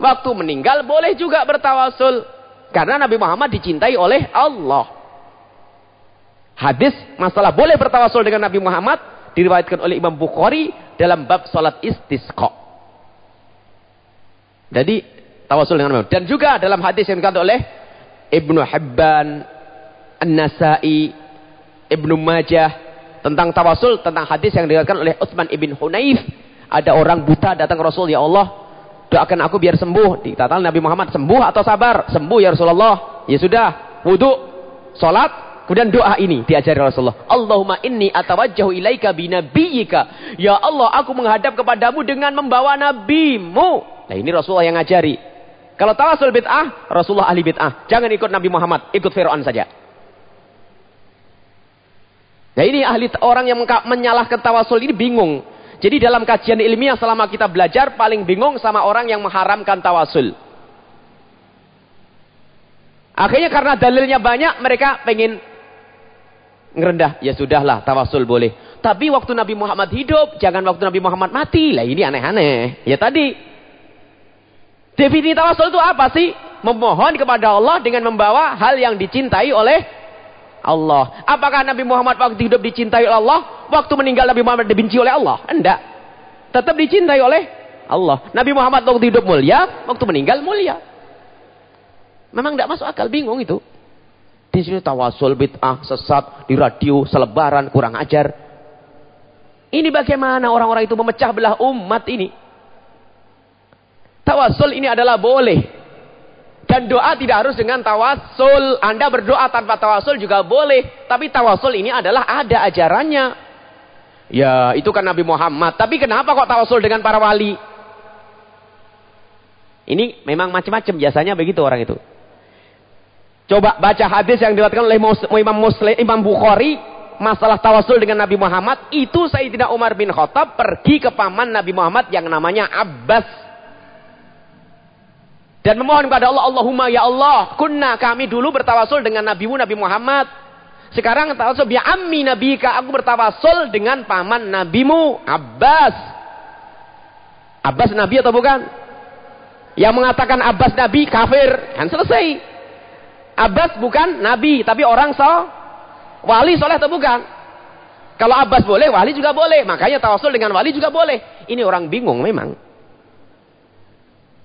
Waktu meninggal boleh juga bertawasul. Karena Nabi Muhammad dicintai oleh Allah. Hadis masalah boleh bertawasul dengan Nabi Muhammad. Diriwayatkan oleh Imam Bukhari dalam bab salat istisqa. Jadi tawasul dengan Nabi Dan juga dalam hadis yang dikatakan oleh Ibnu Hibban An-Nasai, Ibnu Majah tentang tawasul, tentang hadis yang diriwayatkan oleh Utsman ibn Hunayf. Ada orang buta datang Rasul, ya Allah, doakan aku biar sembuh. Dikatakan Nabi Muhammad, sembuh atau sabar? Sembuh ya Rasulullah. Ya sudah, wudhu, salat, kemudian doa ini diajari Rasulullah. Allahumma inni atawajjahu ilaika binabiyyika. Ya Allah, aku menghadap kepadamu dengan membawa nabimu. Nah ini Rasulullah yang ngajari. Kalau tawasul bid'ah, Rasulullah ahli bid'ah. Jangan ikut Nabi Muhammad, ikut Fir'aun saja. Nah ini ahli orang yang menyalahkan tawasul ini bingung. Jadi dalam kajian ilmiah selama kita belajar paling bingung sama orang yang mengharamkan tawasul. Akhirnya karena dalilnya banyak mereka pengen ngerendah. Ya sudahlah tawasul boleh. Tapi waktu Nabi Muhammad hidup jangan waktu Nabi Muhammad mati. Lah ini aneh-aneh. Ya tadi. Definisi tawasul itu apa sih? Memohon kepada Allah dengan membawa hal yang dicintai oleh Allah. Apakah Nabi Muhammad waktu hidup dicintai oleh Allah? Waktu meninggal Nabi Muhammad dibenci oleh Allah? Enggak. Tetap dicintai oleh Allah. Nabi Muhammad waktu hidup mulia, waktu meninggal mulia. Memang tidak masuk akal, bingung itu. Di sini tawasul bid'ah, sesat, di radio, selebaran, kurang ajar. Ini bagaimana orang-orang itu memecah belah umat ini. Tawasul ini adalah boleh. Dan doa tidak harus dengan tawasul. Anda berdoa tanpa tawasul juga boleh. Tapi tawasul ini adalah ada ajarannya. Ya, itu kan Nabi Muhammad. Tapi kenapa kok tawasul dengan para wali? Ini memang macam-macam. Biasanya begitu orang itu. Coba baca hadis yang diriwayatkan oleh Imam Muslim, Imam Bukhari masalah tawasul dengan Nabi Muhammad itu Sayyidina Umar bin Khattab pergi ke paman Nabi Muhammad yang namanya Abbas dan memohon kepada Allah, Allahumma ya Allah, kunna kami dulu bertawasul dengan nabimu Nabi Muhammad. Sekarang tawasul bi ammi nabika, aku bertawasul dengan paman nabimu Abbas. Abbas nabi atau bukan? Yang mengatakan Abbas nabi kafir, kan selesai. Abbas bukan nabi, tapi orang so wali soleh atau bukan? Kalau Abbas boleh, wali juga boleh. Makanya tawasul dengan wali juga boleh. Ini orang bingung memang.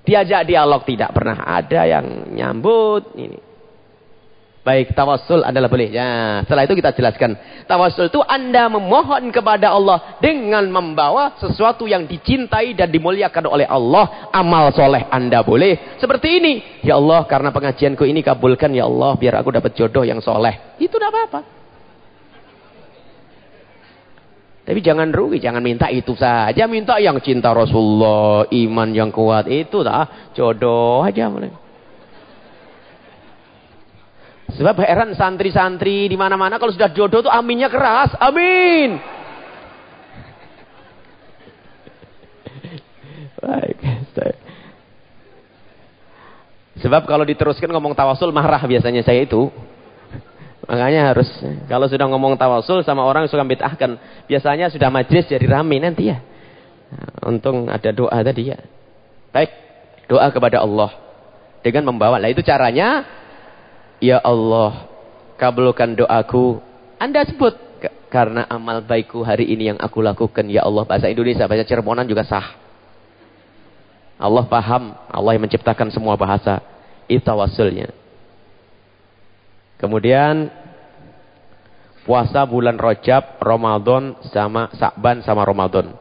Diajak dialog tidak pernah ada yang nyambut ini. Baik, tawasul adalah boleh. Ya, setelah itu kita jelaskan. Tawasul itu Anda memohon kepada Allah dengan membawa sesuatu yang dicintai dan dimuliakan oleh Allah. Amal soleh Anda boleh. Seperti ini. Ya Allah, karena pengajianku ini kabulkan ya Allah. Biar aku dapat jodoh yang soleh. Itu tidak apa-apa. Tapi jangan rugi, jangan minta itu saja. Minta yang cinta Rasulullah, iman yang kuat. Itu tak jodoh aja. Sebab heran santri-santri di mana-mana kalau sudah jodoh tuh aminnya keras. Amin. Baik. Sebab kalau diteruskan ngomong tawasul marah biasanya saya itu. Makanya harus kalau sudah ngomong tawasul sama orang suka bid'ahkan, biasanya sudah majlis jadi rame nanti ya. Nah, untung ada doa tadi ya. Baik, doa kepada Allah dengan membawa. Lah itu caranya ya Allah, kabulkan doaku. Anda sebut karena amal baikku hari ini yang aku lakukan ya Allah bahasa Indonesia, bahasa Cirebonan juga sah. Allah paham, Allah yang menciptakan semua bahasa. Itu tawasulnya. Kemudian puasa bulan Rajab, Ramadan sama Sa'ban sama Ramadan.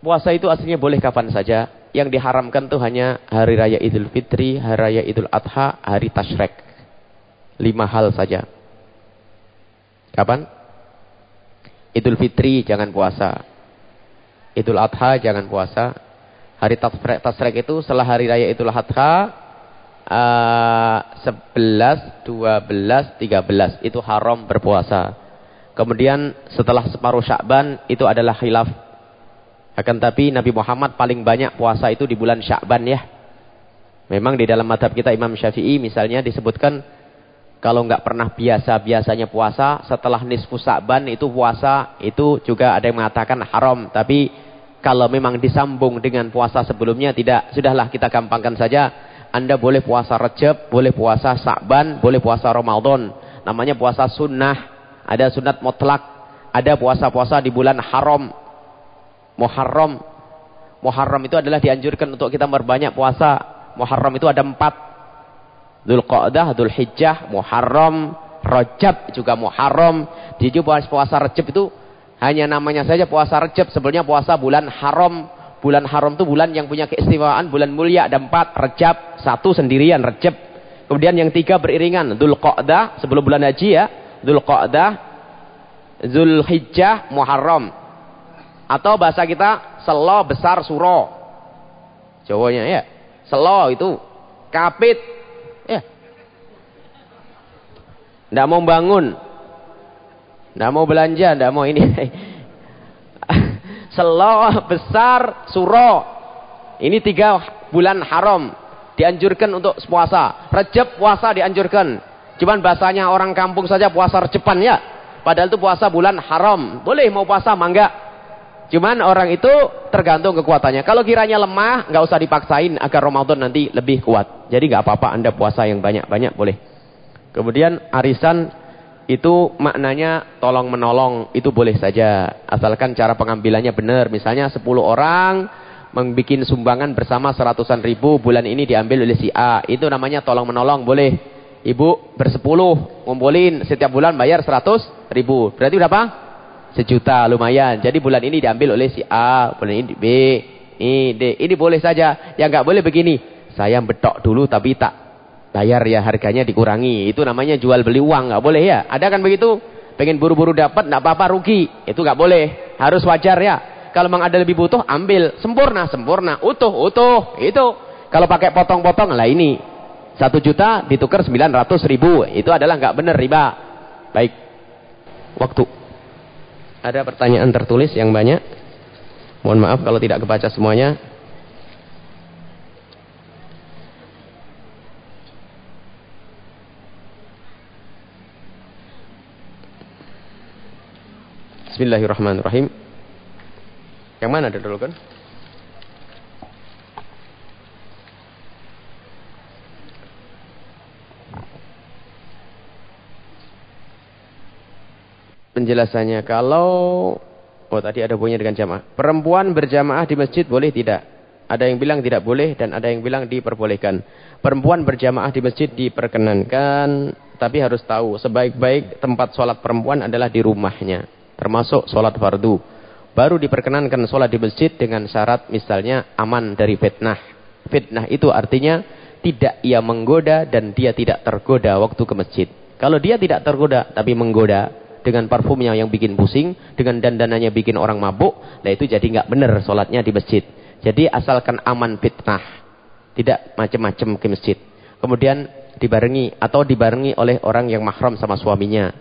Puasa itu aslinya boleh kapan saja. Yang diharamkan tuh hanya hari raya Idul Fitri, hari raya Idul Adha, hari Tashrek. Lima hal saja. Kapan? Idul Fitri jangan puasa. Idul Adha jangan puasa. Hari Tasrek itu setelah hari raya Idul Adha 11, 12, 13 itu haram berpuasa. Kemudian setelah separuh Syakban itu adalah khilaf. Akan tapi Nabi Muhammad paling banyak puasa itu di bulan Syakban ya. Memang di dalam madhab kita Imam Syafi'i misalnya disebutkan kalau nggak pernah biasa-biasanya puasa setelah nisfu Syakban itu puasa itu juga ada yang mengatakan haram. Tapi kalau memang disambung dengan puasa sebelumnya tidak. Sudahlah kita gampangkan saja anda boleh puasa Rejab, boleh puasa Sa'ban, boleh puasa Ramadan. Namanya puasa sunnah. Ada sunat mutlak. Ada puasa-puasa di bulan haram. Muharram. Muharram itu adalah dianjurkan untuk kita berbanyak puasa. Muharram itu ada empat. Dhul Qa'dah, Dhul Hijjah, Muharram, Rajab juga Muharram. Jadi puasa Rejab itu hanya namanya saja puasa Rejab. Sebenarnya puasa bulan haram Bulan haram itu bulan yang punya keistimewaan, bulan mulia ada empat, Rejab, satu sendirian, Rejab. Kemudian yang tiga beriringan, Dhul Qa'dah, sebelum bulan haji ya, Dhul Qa'dah, Dhul Hijjah, Muharram. Atau bahasa kita, Selo besar suro. Jawanya ya. Selo itu, kapit. Ya. Tidak mau bangun. Tidak mau belanja, tidak mau ini. [laughs] Selo besar suro. Ini tiga bulan haram. Dianjurkan untuk puasa. Rejab puasa dianjurkan. Cuman bahasanya orang kampung saja puasa rejepan ya. Padahal itu puasa bulan haram. Boleh mau puasa mangga. Cuman orang itu tergantung kekuatannya. Kalau kiranya lemah, nggak usah dipaksain agar Ramadan nanti lebih kuat. Jadi nggak apa-apa Anda puasa yang banyak-banyak boleh. Kemudian arisan itu maknanya tolong menolong itu boleh saja. Asalkan cara pengambilannya benar. Misalnya 10 orang membuat sumbangan bersama seratusan ribu bulan ini diambil oleh si A. Itu namanya tolong menolong boleh. Ibu bersepuluh ngumpulin setiap bulan bayar seratus ribu. Berarti berapa? sejuta lumayan. Jadi bulan ini diambil oleh si A bulan ini B ini D. Ini boleh saja. Yang nggak boleh begini. Saya betok dulu tapi tak bayar ya harganya dikurangi. Itu namanya jual beli uang, nggak boleh ya. Ada kan begitu? Pengen buru-buru dapat, nggak apa-apa rugi. Itu nggak boleh. Harus wajar ya. Kalau memang ada lebih butuh, ambil. Sempurna, sempurna. Utuh, utuh. Itu. Kalau pakai potong-potong, lah ini. Satu juta ditukar sembilan ratus ribu. Itu adalah nggak benar riba. Baik. Waktu. Ada pertanyaan tertulis yang banyak. Mohon maaf kalau tidak kebaca semuanya. Bismillahirrahmanirrahim. Yang mana ada dulu kan? Penjelasannya kalau oh tadi ada bunyinya dengan jamaah. Perempuan berjamaah di masjid boleh tidak? Ada yang bilang tidak boleh dan ada yang bilang diperbolehkan. Perempuan berjamaah di masjid diperkenankan, tapi harus tahu sebaik-baik tempat sholat perempuan adalah di rumahnya termasuk sholat fardu. Baru diperkenankan sholat di masjid dengan syarat misalnya aman dari fitnah. Fitnah itu artinya tidak ia menggoda dan dia tidak tergoda waktu ke masjid. Kalau dia tidak tergoda tapi menggoda dengan parfumnya yang bikin pusing, dengan dandanannya bikin orang mabuk, nah itu jadi nggak benar sholatnya di masjid. Jadi asalkan aman fitnah, tidak macam-macam ke masjid. Kemudian dibarengi atau dibarengi oleh orang yang mahram sama suaminya.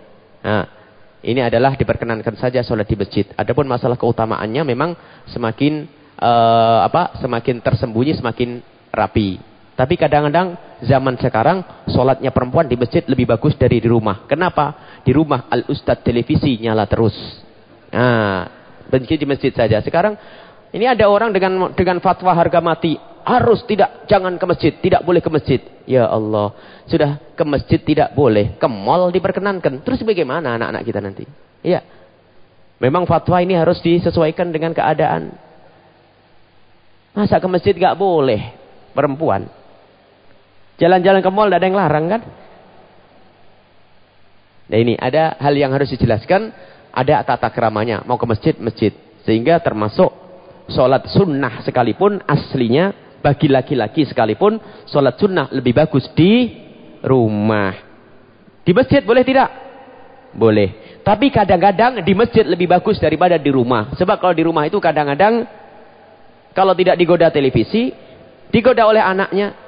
Nah, ini adalah diperkenankan saja sholat di masjid. Adapun masalah keutamaannya memang semakin uh, apa? Semakin tersembunyi, semakin rapi. Tapi kadang-kadang zaman sekarang sholatnya perempuan di masjid lebih bagus dari di rumah. Kenapa? Di rumah al ustad televisi nyala terus. Nah, benci di masjid saja. Sekarang ini ada orang dengan dengan fatwa harga mati harus tidak jangan ke masjid, tidak boleh ke masjid. Ya Allah, sudah ke masjid tidak boleh, ke mall diperkenankan. Terus bagaimana anak-anak kita nanti? Iya. Memang fatwa ini harus disesuaikan dengan keadaan. Masa ke masjid gak boleh perempuan? Jalan-jalan ke mall tidak ada yang larang kan? Nah ini ada hal yang harus dijelaskan. Ada tata keramanya. Mau ke masjid, masjid. Sehingga termasuk sholat sunnah sekalipun aslinya bagi laki-laki sekalipun sholat sunnah lebih bagus di rumah. Di masjid boleh tidak? Boleh. Tapi kadang-kadang di masjid lebih bagus daripada di rumah. Sebab kalau di rumah itu kadang-kadang kalau tidak digoda televisi, digoda oleh anaknya,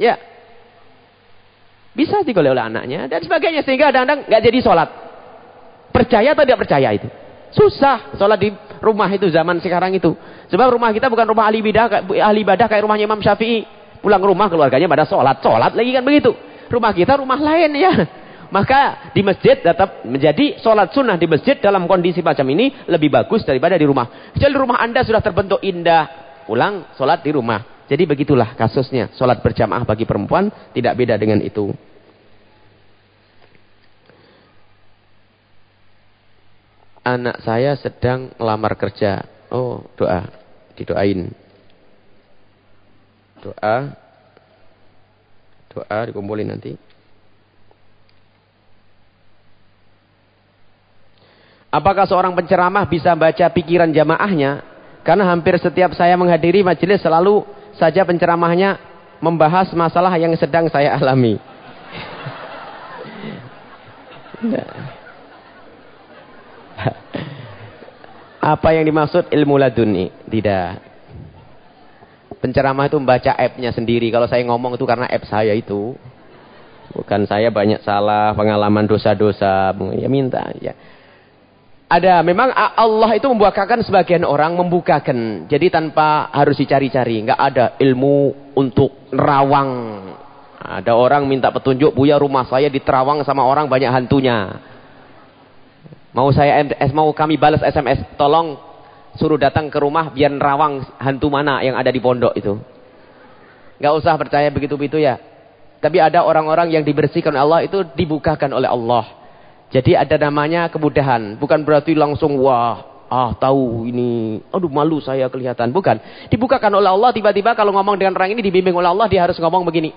Ya. Bisa digoleh oleh anaknya dan sebagainya sehingga kadang-kadang nggak jadi sholat. Percaya atau tidak percaya itu? Susah sholat di rumah itu zaman sekarang itu. Sebab rumah kita bukan rumah ahli ibadah, ahli ibadah kayak rumahnya Imam Syafi'i. Pulang rumah keluarganya pada sholat, sholat lagi kan begitu. Rumah kita rumah lain ya. [laughs] Maka di masjid tetap menjadi sholat sunnah di masjid dalam kondisi macam ini lebih bagus daripada di rumah. Jadi rumah anda sudah terbentuk indah, pulang sholat di rumah. Jadi begitulah kasusnya. Sholat berjamaah bagi perempuan tidak beda dengan itu. Anak saya sedang melamar kerja. Oh, doa. Didoain. Doa. Doa dikumpulin nanti. Apakah seorang penceramah bisa baca pikiran jamaahnya? Karena hampir setiap saya menghadiri majelis selalu saja penceramahnya membahas masalah yang sedang saya alami. [laughs] Apa yang dimaksud ilmu laduni? Tidak. Penceramah itu membaca app-nya sendiri. Kalau saya ngomong itu karena app saya itu. Bukan saya banyak salah, pengalaman dosa-dosa. Ya minta. Ya. Ada, memang Allah itu membukakan sebagian orang, membukakan. Jadi tanpa harus dicari-cari. Enggak ada ilmu untuk nerawang. Ada orang minta petunjuk, Buya rumah saya diterawang sama orang banyak hantunya. Mau saya MS, mau kami balas SMS, tolong suruh datang ke rumah biar nerawang hantu mana yang ada di pondok itu. Enggak usah percaya begitu-begitu ya. Tapi ada orang-orang yang dibersihkan Allah itu dibukakan oleh Allah. Jadi ada namanya kemudahan. Bukan berarti langsung wah, ah tahu ini, aduh malu saya kelihatan. Bukan. Dibukakan oleh Allah tiba-tiba kalau ngomong dengan orang ini dibimbing oleh Allah dia harus ngomong begini.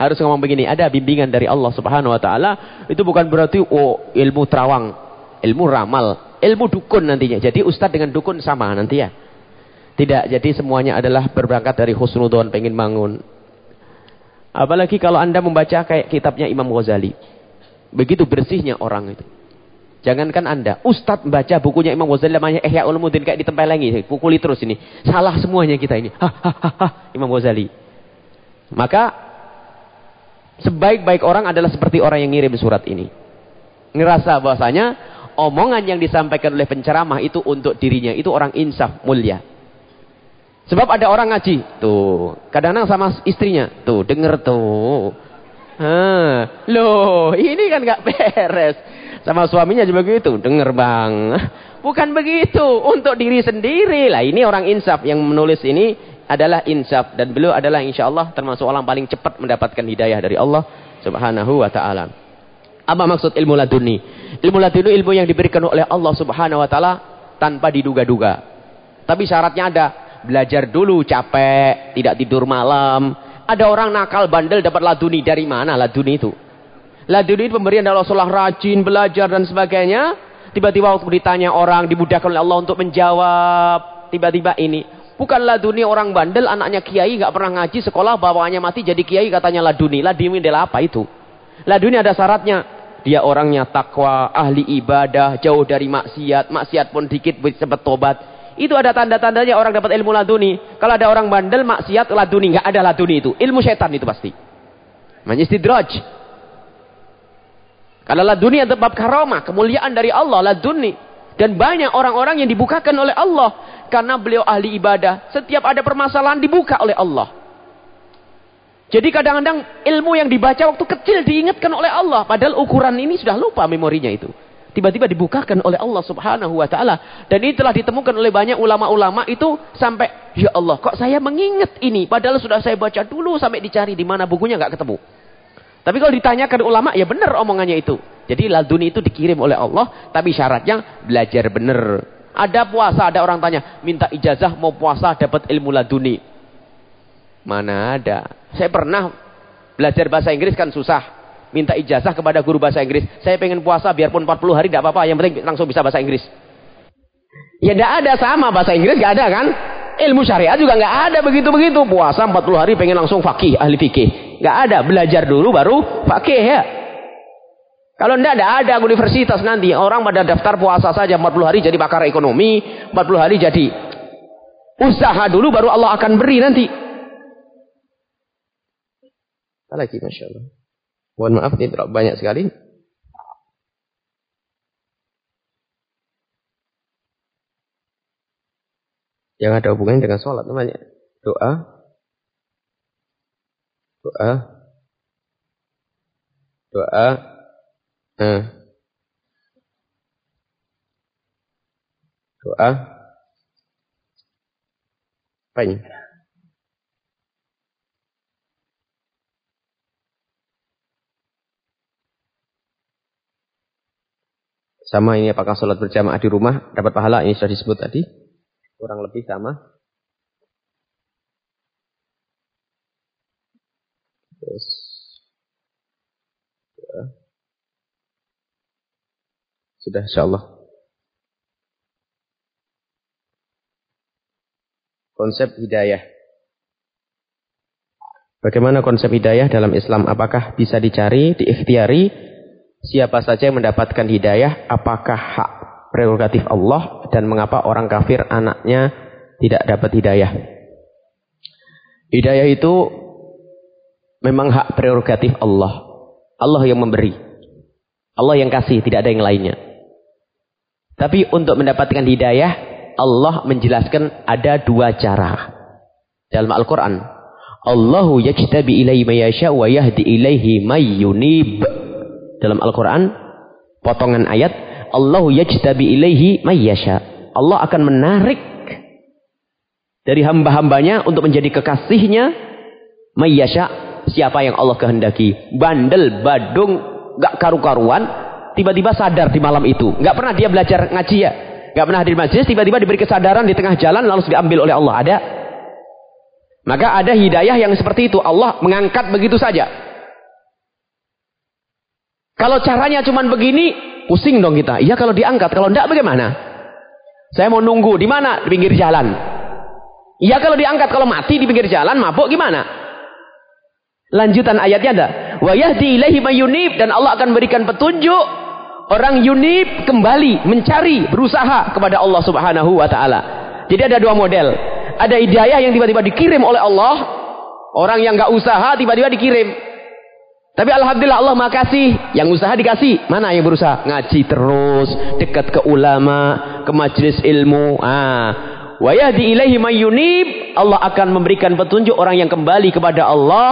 Harus ngomong begini. Ada bimbingan dari Allah Subhanahu wa taala. Itu bukan berarti oh ilmu terawang, ilmu ramal, ilmu dukun nantinya. Jadi ustadz dengan dukun sama nanti ya. Tidak, jadi semuanya adalah berberangkat dari husnudon, pengen bangun. Apalagi kalau anda membaca kayak kitabnya Imam Ghazali. Begitu bersihnya orang itu. Jangankan anda, Ustadz membaca bukunya Imam Ghazali namanya Ihya Ulumuddin kayak ditempelengi, pukuli terus ini. Salah semuanya kita ini. Hahaha, Imam Ghazali. Maka sebaik-baik orang adalah seperti orang yang ngirim surat ini. Ngerasa bahwasanya omongan yang disampaikan oleh penceramah itu untuk dirinya itu orang insaf mulia. Sebab ada orang ngaji, tuh, kadang-kadang sama istrinya, tuh, denger tuh. Ah, loh, ini kan gak beres. Sama suaminya juga begitu. Dengar bang. Bukan begitu. Untuk diri sendiri lah. Ini orang insaf yang menulis ini adalah insaf. Dan beliau adalah insya Allah termasuk orang paling cepat mendapatkan hidayah dari Allah subhanahu wa ta'ala. Apa maksud ilmu laduni? Ilmu laduni ilmu yang diberikan oleh Allah subhanahu wa ta'ala tanpa diduga-duga. Tapi syaratnya ada. Belajar dulu capek, tidak tidur malam, ada orang nakal bandel dapat laduni dari mana laduni itu? Laduni itu pemberian dari Rasulullah rajin belajar dan sebagainya. Tiba-tiba waktu ditanya orang dimudahkan oleh Allah untuk menjawab. Tiba-tiba ini. Bukan laduni orang bandel anaknya kiai nggak pernah ngaji sekolah bawaannya mati jadi kiai katanya laduni. Laduni adalah apa itu? Laduni ada syaratnya. Dia orangnya takwa, ahli ibadah, jauh dari maksiat. Maksiat pun dikit sempat tobat. Itu ada tanda-tandanya orang dapat ilmu laduni. Kalau ada orang bandel, maksiat, laduni. Nggak ada laduni itu. Ilmu setan itu pasti. Namanya. Kalau laduni adalah bab karomah, kemuliaan dari Allah, laduni. Dan banyak orang-orang yang dibukakan oleh Allah. Karena beliau ahli ibadah. Setiap ada permasalahan dibuka oleh Allah. Jadi kadang-kadang ilmu yang dibaca waktu kecil diingatkan oleh Allah. Padahal ukuran ini sudah lupa memorinya itu. Tiba-tiba dibukakan oleh Allah subhanahu wa ta'ala. Dan ini telah ditemukan oleh banyak ulama-ulama itu sampai, Ya Allah, kok saya mengingat ini? Padahal sudah saya baca dulu sampai dicari di mana bukunya nggak ketemu. Tapi kalau ditanyakan ulama, ya benar omongannya itu. Jadi laduni itu dikirim oleh Allah, tapi syaratnya belajar benar. Ada puasa, ada orang tanya, minta ijazah mau puasa dapat ilmu laduni. Mana ada. Saya pernah belajar bahasa Inggris kan susah. Minta ijazah kepada guru bahasa Inggris. Saya pengen puasa biarpun 40 hari tidak apa-apa. Yang penting langsung bisa bahasa Inggris. Ya tidak ada sama bahasa Inggris tidak ada kan. Ilmu syariat juga nggak ada begitu-begitu. Puasa 40 hari pengen langsung fakih, ahli fikih. Nggak ada. Belajar dulu baru fakih ya. Kalau tidak ada, ada universitas nanti. Orang pada daftar puasa saja 40 hari jadi pakar ekonomi. 40 hari jadi usaha dulu baru Allah akan beri nanti. Lagi Masya Allah. Mohon maaf ini terlalu banyak sekali. yang ada hubungannya dengan sholat namanya doa doa doa nah. doa apa ini sama ini apakah sholat berjamaah di rumah dapat pahala ini sudah disebut tadi kurang lebih sama. Terus ya. sudah insyaallah. Konsep hidayah. Bagaimana konsep hidayah dalam Islam? Apakah bisa dicari, diikhtiari? Siapa saja yang mendapatkan hidayah? Apakah hak prerogatif Allah dan mengapa orang kafir anaknya tidak dapat hidayah. Hidayah itu memang hak prerogatif Allah. Allah yang memberi. Allah yang kasih, tidak ada yang lainnya. Tapi untuk mendapatkan hidayah, Allah menjelaskan ada dua cara. Dalam Al-Quran. Allahu yajtabi ilaihi mayasya wa yahdi ilaihi mayyunib. Dalam Al-Quran, potongan ayat, Allahu yajtabi ilaihi mayyasha. Allah akan menarik dari hamba-hambanya untuk menjadi kekasihnya mayyasha siapa yang Allah kehendaki. Bandel, badung, gak karu-karuan, tiba-tiba sadar di malam itu. Gak pernah dia belajar ngaji ya. Gak pernah hadir majlis, tiba-tiba diberi kesadaran di tengah jalan lalu diambil oleh Allah. Ada? Maka ada hidayah yang seperti itu. Allah mengangkat begitu saja. Kalau caranya cuma begini, Pusing dong kita. Iya kalau diangkat, kalau enggak bagaimana? Saya mau nunggu di mana? Di pinggir jalan. Iya kalau diangkat, kalau mati di pinggir jalan, mabuk gimana? Lanjutan ayatnya ada. Wa yahdi ilaihi yunib dan Allah akan berikan petunjuk orang yunib kembali mencari, berusaha kepada Allah Subhanahu wa taala. Jadi ada dua model. Ada hidayah yang tiba-tiba dikirim oleh Allah, orang yang enggak usaha tiba-tiba dikirim. Tapi alhamdulillah Allah makasih. Yang usaha dikasih. Mana yang berusaha? Ngaji terus, dekat ke ulama, ke majelis ilmu. Ah. Wa yahdi ilaihi mayyunib. Allah akan memberikan petunjuk orang yang kembali kepada Allah,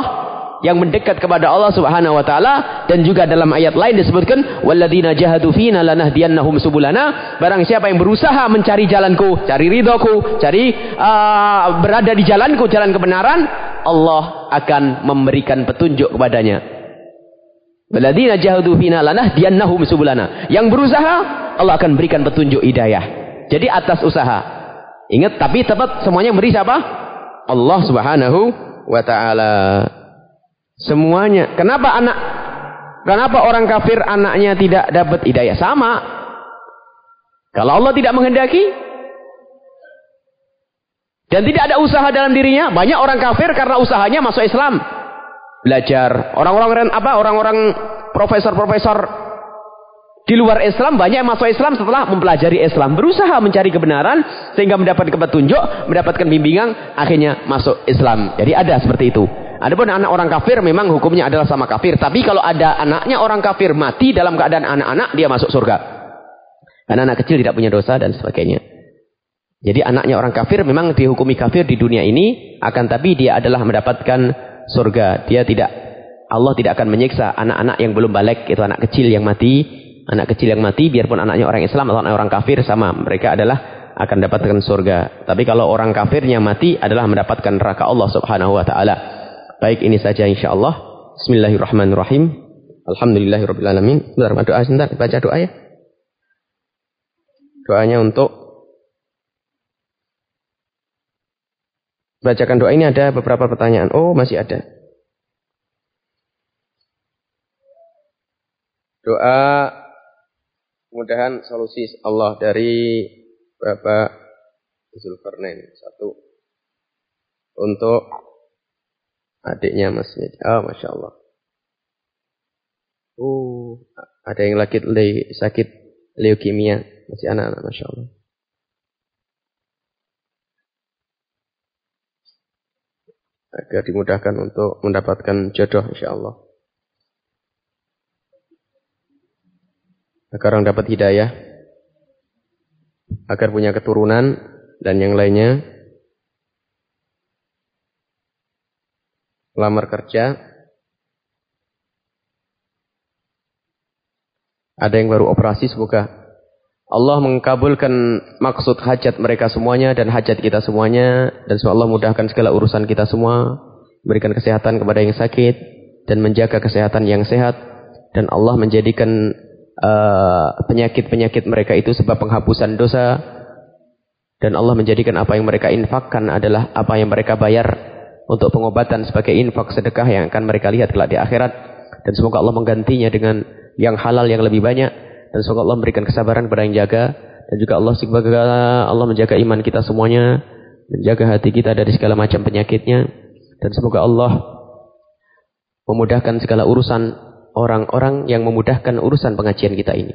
yang mendekat kepada Allah Subhanahu wa taala dan juga dalam ayat lain disebutkan walladzina jahadu fina lanahdiyannahum subulana barang siapa yang berusaha mencari jalanku cari ridhoku cari uh, berada di jalanku jalan kebenaran Allah akan memberikan petunjuk kepadanya Waladina jahadu fina lanah diannahum subulana. Yang berusaha Allah akan berikan petunjuk hidayah. Jadi atas usaha. Ingat tapi tetap semuanya beri siapa? Allah Subhanahu wa taala. Semuanya. Kenapa anak Kenapa orang kafir anaknya tidak dapat hidayah? Sama. Kalau Allah tidak menghendaki dan tidak ada usaha dalam dirinya, banyak orang kafir karena usahanya masuk Islam belajar. Orang-orang apa? Orang-orang profesor-profesor di luar Islam banyak yang masuk Islam setelah mempelajari Islam, berusaha mencari kebenaran sehingga mendapatkan petunjuk, mendapatkan bimbingan, akhirnya masuk Islam. Jadi ada seperti itu. Adapun anak orang kafir memang hukumnya adalah sama kafir. Tapi kalau ada anaknya orang kafir mati dalam keadaan anak-anak, dia masuk surga. Karena anak kecil tidak punya dosa dan sebagainya. Jadi anaknya orang kafir memang dihukumi kafir di dunia ini. Akan tapi dia adalah mendapatkan surga. Dia tidak, Allah tidak akan menyiksa anak-anak yang belum balik. Itu anak kecil yang mati. Anak kecil yang mati biarpun anaknya orang Islam atau anak orang kafir sama. Mereka adalah akan dapatkan surga. Tapi kalau orang kafirnya mati adalah mendapatkan neraka Allah Subhanahu wa taala. Baik ini saja insyaallah. Bismillahirrahmanirrahim. Alhamdulillahirabbil alamin. Bentar, doa sebentar, baca doa ya. Doanya untuk bacakan doa ini ada beberapa pertanyaan. Oh, masih ada. Doa mudahan solusi Allah dari Bapak Zulkarnain satu untuk adiknya Mas Oh, Masya Allah. Oh, ada yang lagi sakit leukemia. Masih anak-anak, Masya Allah. Agar dimudahkan untuk mendapatkan jodoh, Insya Allah. Agar orang dapat hidayah agar punya keturunan dan yang lainnya. Lamar kerja. Ada yang baru operasi semoga Allah mengkabulkan maksud hajat mereka semuanya dan hajat kita semuanya. Dan semoga Allah mudahkan segala urusan kita semua, berikan kesehatan kepada yang sakit dan menjaga kesehatan yang sehat. Dan Allah menjadikan Eh, penyakit-penyakit uh, mereka itu sebab penghapusan dosa. Dan Allah menjadikan apa yang mereka infakkan adalah apa yang mereka bayar untuk pengobatan sebagai infak sedekah yang akan mereka lihat kelak di akhirat. Dan semoga Allah menggantinya dengan yang halal yang lebih banyak dan semoga Allah memberikan kesabaran kepada yang jaga dan juga Allah semoga Allah menjaga iman kita semuanya menjaga hati kita dari segala macam penyakitnya dan semoga Allah memudahkan segala urusan orang-orang yang memudahkan urusan pengajian kita ini.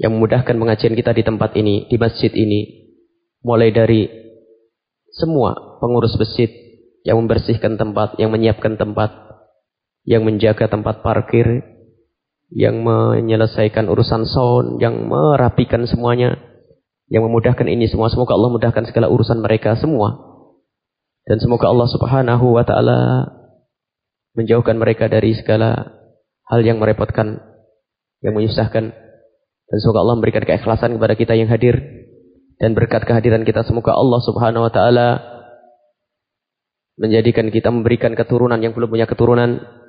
Yang memudahkan pengajian kita di tempat ini, di masjid ini. Mulai dari semua pengurus masjid yang membersihkan tempat, yang menyiapkan tempat, yang menjaga tempat parkir, yang menyelesaikan urusan sound, yang merapikan semuanya, yang memudahkan ini semua. Semoga Allah mudahkan segala urusan mereka semua. Dan semoga Allah subhanahu wa ta'ala menjauhkan mereka dari segala hal yang merepotkan, yang menyusahkan. Dan semoga Allah memberikan keikhlasan kepada kita yang hadir. Dan berkat kehadiran kita semoga Allah subhanahu wa ta'ala menjadikan kita memberikan keturunan yang belum punya keturunan.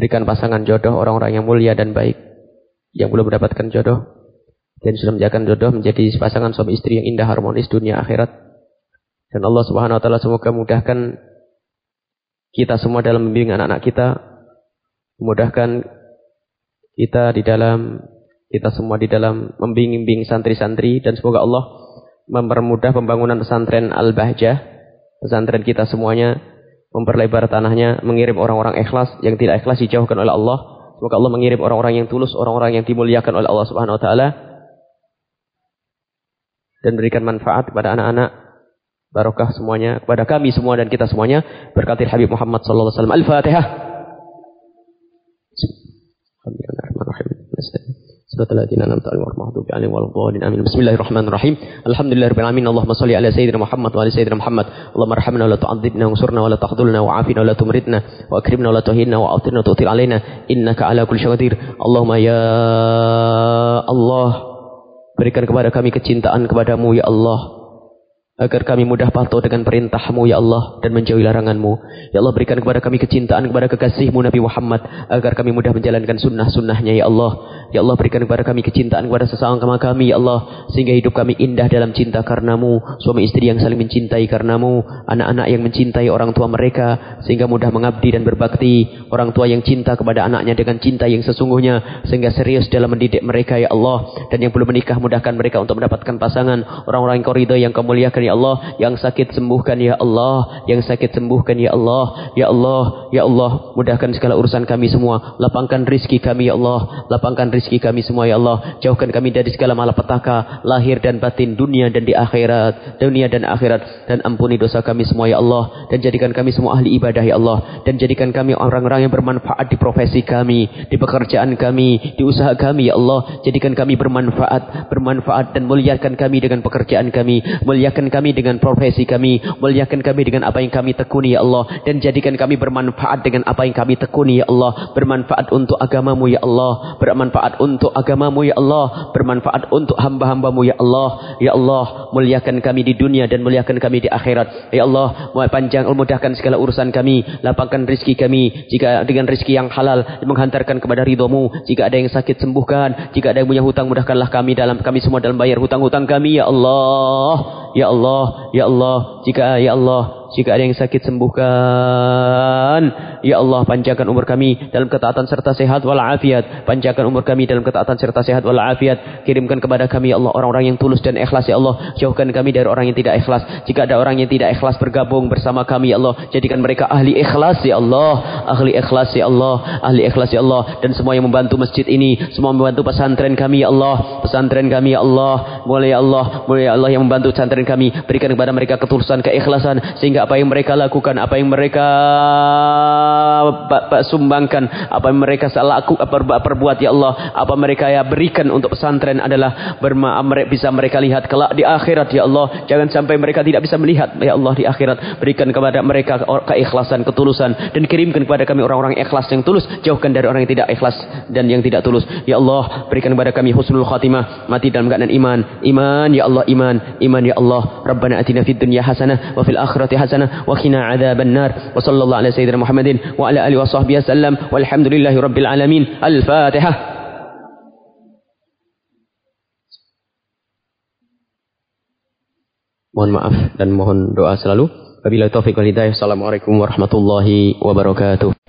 Berikan pasangan jodoh orang-orang yang mulia dan baik. Yang belum mendapatkan jodoh. Dan sudah menjadikan jodoh menjadi pasangan suami istri yang indah harmonis dunia akhirat. Dan Allah subhanahu wa ta'ala semoga mudahkan kita semua dalam membimbing anak-anak kita memudahkan kita di dalam kita semua di dalam membimbing santri-santri dan semoga Allah mempermudah pembangunan pesantren Al-Bahjah pesantren kita semuanya memperlebar tanahnya mengirim orang-orang ikhlas yang tidak ikhlas dijauhkan oleh Allah. Semoga Allah mengirim orang-orang yang tulus orang-orang yang dimuliakan oleh Allah Subhanahu wa taala. Dan berikan manfaat kepada anak-anak. Barokah semuanya kepada kami semua dan kita semuanya. Berkati Habib Muhammad sallallahu alaihi wasallam. Al-Fatihah Tahdhulna wa afina wa la tumritna wa akrimna wa la tuhinna wa atirna tu'til alaina. Innaka ala kulli syai'in qadir. Allahumma ya Allah berikan kepada kami kecintaan kepadamu ya Allah. Agar kami mudah patuh dengan perintahmu ya Allah dan menjauhi laranganmu. Ya Allah berikan kepada kami kecintaan kepada kekasihmu Nabi Muhammad. Agar kami mudah menjalankan sunnah-sunnahnya ya Allah. Ya Allah berikan kepada kami kecintaan kepada sesama kami ya Allah sehingga hidup kami indah dalam cinta karenamu suami istri yang saling mencintai karenamu anak-anak yang mencintai orang tua mereka sehingga mudah mengabdi dan berbakti. Orang tua yang cinta kepada anaknya dengan cinta yang sesungguhnya sehingga serius dalam mendidik mereka ya Allah. Dan yang belum menikah mudahkan mereka untuk mendapatkan pasangan. Orang-orang yang korido yang kau muliakan ya Allah. Yang sakit sembuhkan ya Allah. Yang sakit sembuhkan ya Allah. Ya Allah ya Allah mudahkan segala urusan kami semua. Lapangkan rizki kami ya Allah. Lapangkan rizki rizki kami semua ya Allah. Jauhkan kami dari segala malapetaka, lahir dan batin, dunia dan di akhirat, dunia dan akhirat. Dan ampuni dosa kami semua ya Allah. Dan jadikan kami semua ahli ibadah ya Allah. Dan jadikan kami orang-orang yang bermanfaat di profesi kami, di pekerjaan kami, di usaha kami ya Allah. Jadikan kami bermanfaat, bermanfaat dan muliakan kami dengan pekerjaan kami. Muliakan kami dengan profesi kami. Muliakan kami dengan apa yang kami tekuni ya Allah. Dan jadikan kami bermanfaat dengan apa yang kami tekuni ya Allah. Bermanfaat untuk agamamu ya Allah. Bermanfaat untuk agamamu ya Allah. Bermanfaat untuk hamba-hambamu ya Allah. Ya Allah, muliakan kami di dunia dan muliakan kami di akhirat. Ya Allah, panjang mudahkan segala urusan kami. Lapangkan rizki kami. Jika dengan rizki yang halal, menghantarkan kepada ridhomu. Jika ada yang sakit, sembuhkan. Jika ada yang punya hutang, mudahkanlah kami dalam kami semua dalam bayar hutang-hutang kami ya Allah. Ya Allah, Ya Allah, jika Ya Allah, jika ada yang sakit sembuhkan. Ya Allah, panjangkan umur kami dalam ketaatan serta sehat walafiat. Panjangkan umur kami dalam ketaatan serta sehat walafiat. Kirimkan kepada kami ya Allah orang-orang yang tulus dan ikhlas ya Allah. Jauhkan kami dari orang yang tidak ikhlas. Jika ada orang yang tidak ikhlas bergabung bersama kami ya Allah, jadikan mereka ahli ikhlas ya Allah. Ahli ikhlas ya Allah, ahli ikhlas ya Allah dan semua yang membantu masjid ini, semua membantu pesantren kami ya Allah. Pesantren kami ya Allah, mulai ya Allah, mulai ya Allah yang membantu pesantren kami. Berikan kepada mereka ketulusan, keikhlasan. Sehingga sehingga apa yang mereka lakukan, apa yang mereka sumbangkan, apa yang mereka selaku perbuat ya Allah, apa mereka ya berikan untuk pesantren adalah bisa mereka lihat kelak di akhirat ya Allah. Jangan sampai mereka tidak bisa melihat ya Allah di akhirat. Berikan kepada mereka keikhlasan, ketulusan dan kirimkan kepada kami orang-orang ikhlas yang tulus, jauhkan dari orang yang tidak ikhlas dan yang tidak tulus. Ya Allah, berikan kepada kami husnul khatimah, mati dalam keadaan iman. Iman ya Allah, iman, iman ya Allah. Rabbana atina fid dunya hasanah wa fil akhirati hasanah حسنة وقنا عذاب النار وصلى الله على سيدنا محمد وعلى آله وصحبه وسلم والحمد لله رب العالمين الفاتحة Mohon maaf dan mohon doa selalu. Wabillahi taufiq wal hidayah. Assalamualaikum warahmatullahi wabarakatuh.